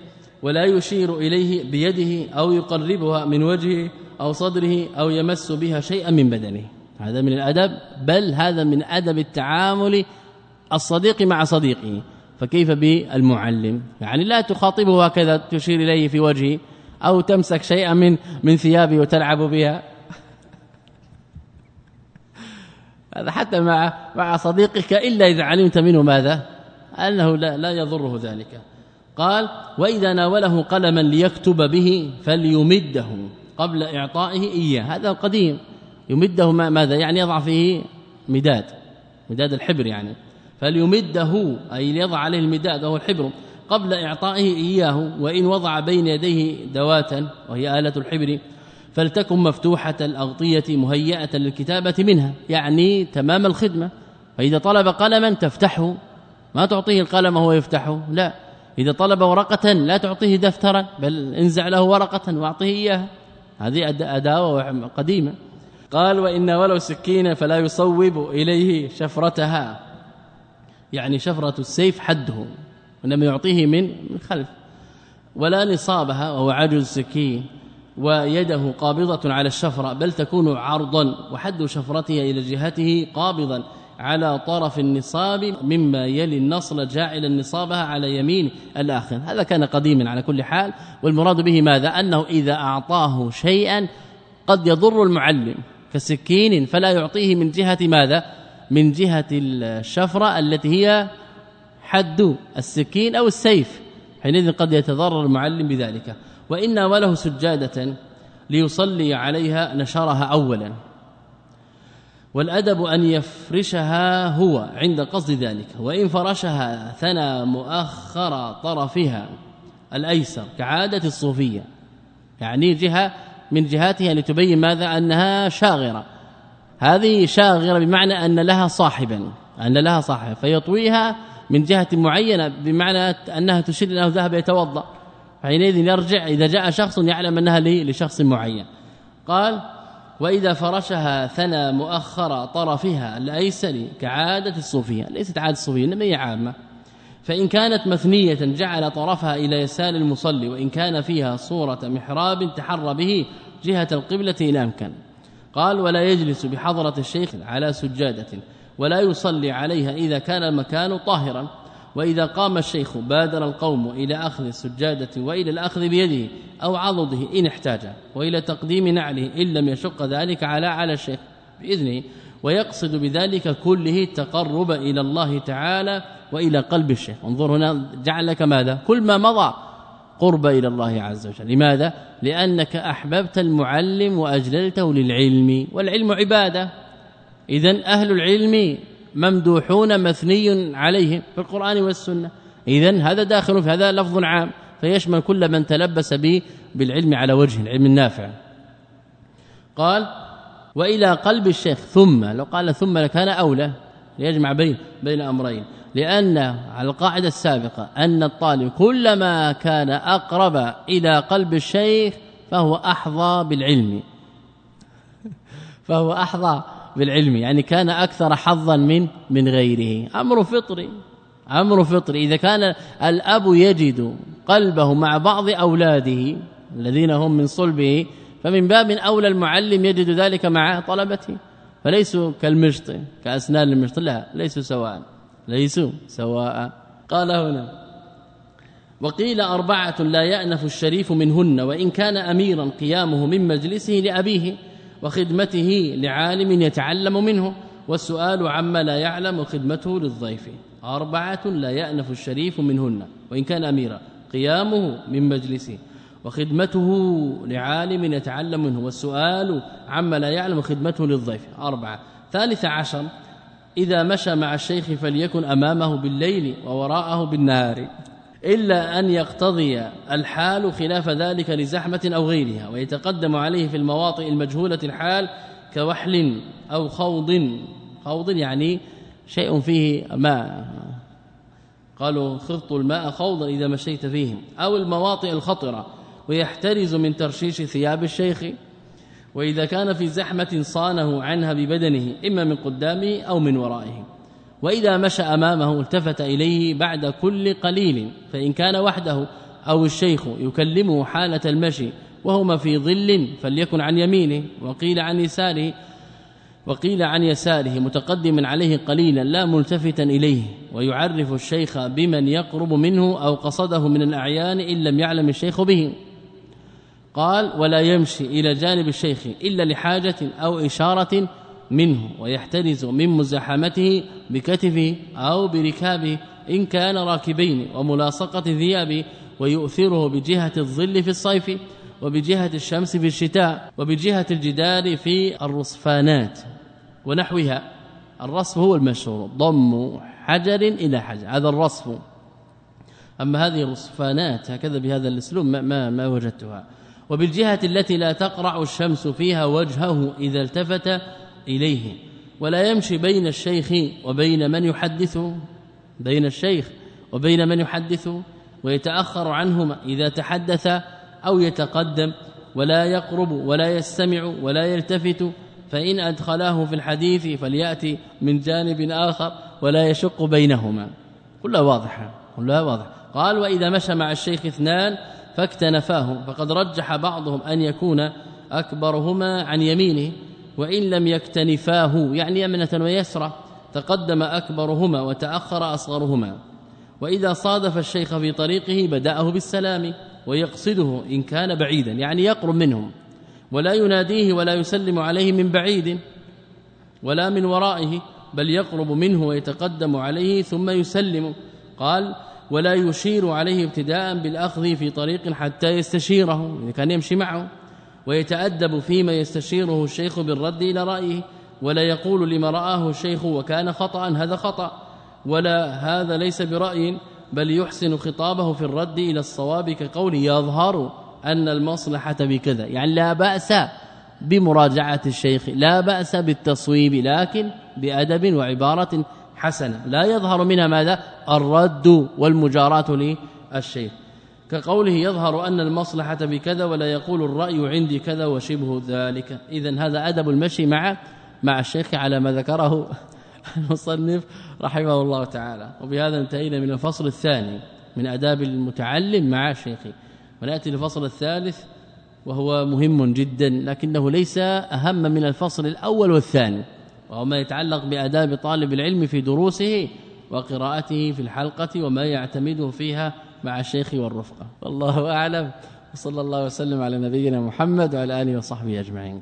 ولا يشير إليه بيده أو يقربها من وجهه أو صدره أو يمس بها شيئا من بدنه. هذا من الأدب بل هذا من أدب التعامل الصديق مع صديقه. فكيف بالمعلم؟ يعني لا تخاطبه هكذا تشير إليه في وجهه أو تمسك شيئا من من ثيابه وتلعب بها. هذا حتى مع مع صديقك إلا إذا علمت منه ماذا؟ أنه لا, لا يضره ذلك. قال وإذا ناوله قلما ليكتب به فليمده قبل إعطائه إياه. هذا قديم. يمده ماذا؟ يعني يضع فيه مداد مداد الحبر يعني. فليمده أي ليضع عليه المداد وهو الحبر قبل إعطائه إياه. وإن وضع بين يديه دواتا وهي آلة الحبر فلتكن مفتوحة الأغطية مهيئة للكتابة منها يعني تمام الخدمة. فإذا طلب قلما تفتحه. ما تعطيه القلم وهو يفتحه؟ لا. إذا طلب ورقة لا تعطيه دفترا بل انزع له ورقة واعطيه إياها. هذه أداة قديمة. قال وإن ولو سكين فلا يصوب إليه شفرتها. يعني شفرة السيف حده وإنما يعطيه من من خلف. ولا نصابها وهو عجز السكين ويده قابضة على الشفرة بل تكون عرضا وحد شفرتها إلى جهته قابضا على طرف النصاب مما يلي النصل جاعلا نصابها على يمين الآخر. هذا كان قديما على كل حال. والمراد به ماذا؟ أنه إذا أعطاه شيئا قد يضر المعلم كسكين فلا يعطيه من جهة ماذا؟ من جهة الشفرة التي هي حد السكين أو السيف. حينئذ قد يتضرر المعلم بذلك. وإن وله سجادة ليصلي عليها نشرها أولا. والأدب أن يفرشها هو عند قصد ذلك وإن فرشها ثنى مؤخر طرفها الأيسر كعادة الصوفية يعني جهة من جهاتها لتبين ماذا؟ أنها شاغرة. هذه شاغرة بمعنى أن لها صاحبا أن لها صاحب فيطويها من جهة معينة بمعنى أنها تشير أنه ذهب يتوضأ. حينئذ يرجع إذا جاء شخص يعلم أنها لشخص معين. قال وإذا فرشها ثنى مؤخر طرفها الايسر كعادة الصوفية. ليست عادة الصوفية إنما هي عامة. فإن كانت مثنية جعل طرفها إلى يسار المصلي وإن كان فيها صورة محراب تحر به جهة القبلة إن أمكن قال ولا يجلس بحضرة الشيخ على سجادة ولا يصلي عليها إذا كان المكان طاهرا. وإذا قام الشيخ بادر القوم إلى أخذ السجادة وإلى الأخذ بيده أو عضده إن احتاج وإلى تقديم نعله إن لم يشق ذلك على على الشيخ بإذنه ويقصد بذلك كله التقرب إلى الله تعالى وإلى قلب الشيخ. انظر هنا جعل لك ماذا؟ كل ما مضى قرب إلى الله عز وجل. لماذا؟ لأنك أحببت المعلم وأجللته للعلم والعلم عبادة. إذا أهل العلم ممدوحون مثني عليهم في القرآن والسنة. اذا هذا داخل في هذا لفظ عام فيشمل كل من تلبس به بالعلم على وجه العلم النافع. قال وإلى قلب الشيخ ثم لو قال ثم لكان أولى ليجمع بين بين أمرين. لأن على القاعدة السابقة أن الطالب كلما كان أقرب إلى قلب الشيخ فهو أحظى بالعلم. فهو أحظى بالعلم يعني كان أكثر حظا من من غيره. أمر فطري أمر فطري إذا كان الأب يجد قلبه مع بعض أولاده الذين هم من صلبه فمن باب أولى المعلم يجد ذلك مع طلبته. فليسوا كالمشط كأسنان المشط. لا ليسوا سواء ليسوا سواء. قال هنا وقيل أربعة لا يأنف الشريف منهن وإن كان أميرا قيامه من مجلسه لأبيه. وخدمته لعالم يتعلم منه والسؤال عما لا يعلم خدمته للضيف. أربعة لا يأنف الشريف منهن وإن كان أميرا قيامه من مجلسه. وخدمته لعالم يتعلم منه والسؤال عما لا يعلم خدمته للضيف. أربعة. ثالث عشر. إذا مشى مع الشيخ فليكن أمامه بالليل ووراءه بالنهار. إلا أن يقتضي الحال خلاف ذلك لزحمة أو غيرها ويتقدم عليه في المواطئ المجهولة الحال كوحل أو خوض. خوض يعني شيء فيه ماء. قالوا خضت الماء خوضا إذا مشيت فيهم. أو المواطئ الخطرة ويحترز من ترشيش ثياب الشيخ. وإذا كان في زحمة صانه عنها ببدنه إما من قدامه أو من ورائه. وإذا مشى أمامه التفت إليه بعد كل قليل فإن كان وحده أو الشيخ يكلمه حالة المشي وهما في ظل فليكن عن يمينه وقيل عن يساره وقيل عن يساره متقدما عليه قليلا لا ملتفتا إليه ويعرف الشيخ بمن يقرب منه أو قصده من الأعيان إن لم يعلم الشيخ به. قال ولا يمشي إلى جانب الشيخ إلا لحاجة أو إشارة منه ويحترز من مزاحمته بكتفه أو بركابه إن كان راكبين وملاصقة ثيابه ويؤثره بجهة الظل في الصيف وبجهة الشمس في الشتاء وبجهة الجدار في الرصفانات ونحوها. الرصف هو المشهور ضم حجر إلى حجر هذا الرصف. أما هذه الرصفانات هكذا بهذا الأسلوب ما, ما, ما وجدتها. وبالجهة التي لا تقرع الشمس فيها وجهه إذا التفت إليه. ولا يمشي بين الشيخ وبين من يحدثه بين الشيخ وبين من يحدثه ويتأخر عنهما إذا تحدث أو يتقدم ولا يقرب ولا يستمع ولا يلتفت فإن أدخلاه في الحديث فليأتي من جانب آخر ولا يشق بينهما. كلها واضحة كلها واضحة. قال وإذا مشى مع الشيخ اثنان فاكتنفاه فقد رجح بعضهم أن يكون أكبرهما عن يمينه. وإن لم يكتنفاه يعني يمنة ويسرى تقدم أكبرهما وتأخر أصغرهما. وإذا صادف الشيخ في طريقه بدأه بالسلام ويقصده إن كان بعيدا يعني يقرب منهم. ولا يناديه ولا يسلم عليه من بعيد ولا من ورائه بل يقرب منه ويتقدم عليه ثم يسلم. قال ولا يشير عليه ابتداء بالأخذ في طريق حتى يستشيره إذا كان يمشي معه. ويتأدب فيما يستشيره الشيخ بالرد إلى رأيه ولا يقول لما رآه الشيخ وكان خطأ هذا خطأ. ولا هذا ليس برأي بل يحسن خطابه في الرد إلى الصواب كقول يظهر أن المصلحة بكذا. يعني لا بأس بمراجعة الشيخ لا بأس بالتصويب لكن بأدب وعبارة حسنة. لا يظهر منها ماذا؟ الرد والمجاراة للشيخ. كقوله يظهر أن المصلحة بكذا ولا يقول الرأي عندي كذا وشبه ذلك. إذا هذا أدب المشي مع مع الشيخ على ما ذكره المصنف رحمه الله تعالى. وبهذا انتهينا من الفصل الثاني من آداب المتعلم مع شيخه. ونأتي للفصل الثالث وهو مهم جدا لكنه ليس أهم من الفصل الأول والثاني وهو ما يتعلق بآداب طالب العلم في دروسه وقراءته في الحلقة وما يعتمده فيها مع الشيخ والرفقة. والله أعلم. وصلى الله وسلم على نبينا محمد وعلى آله وصحبه أجمعين.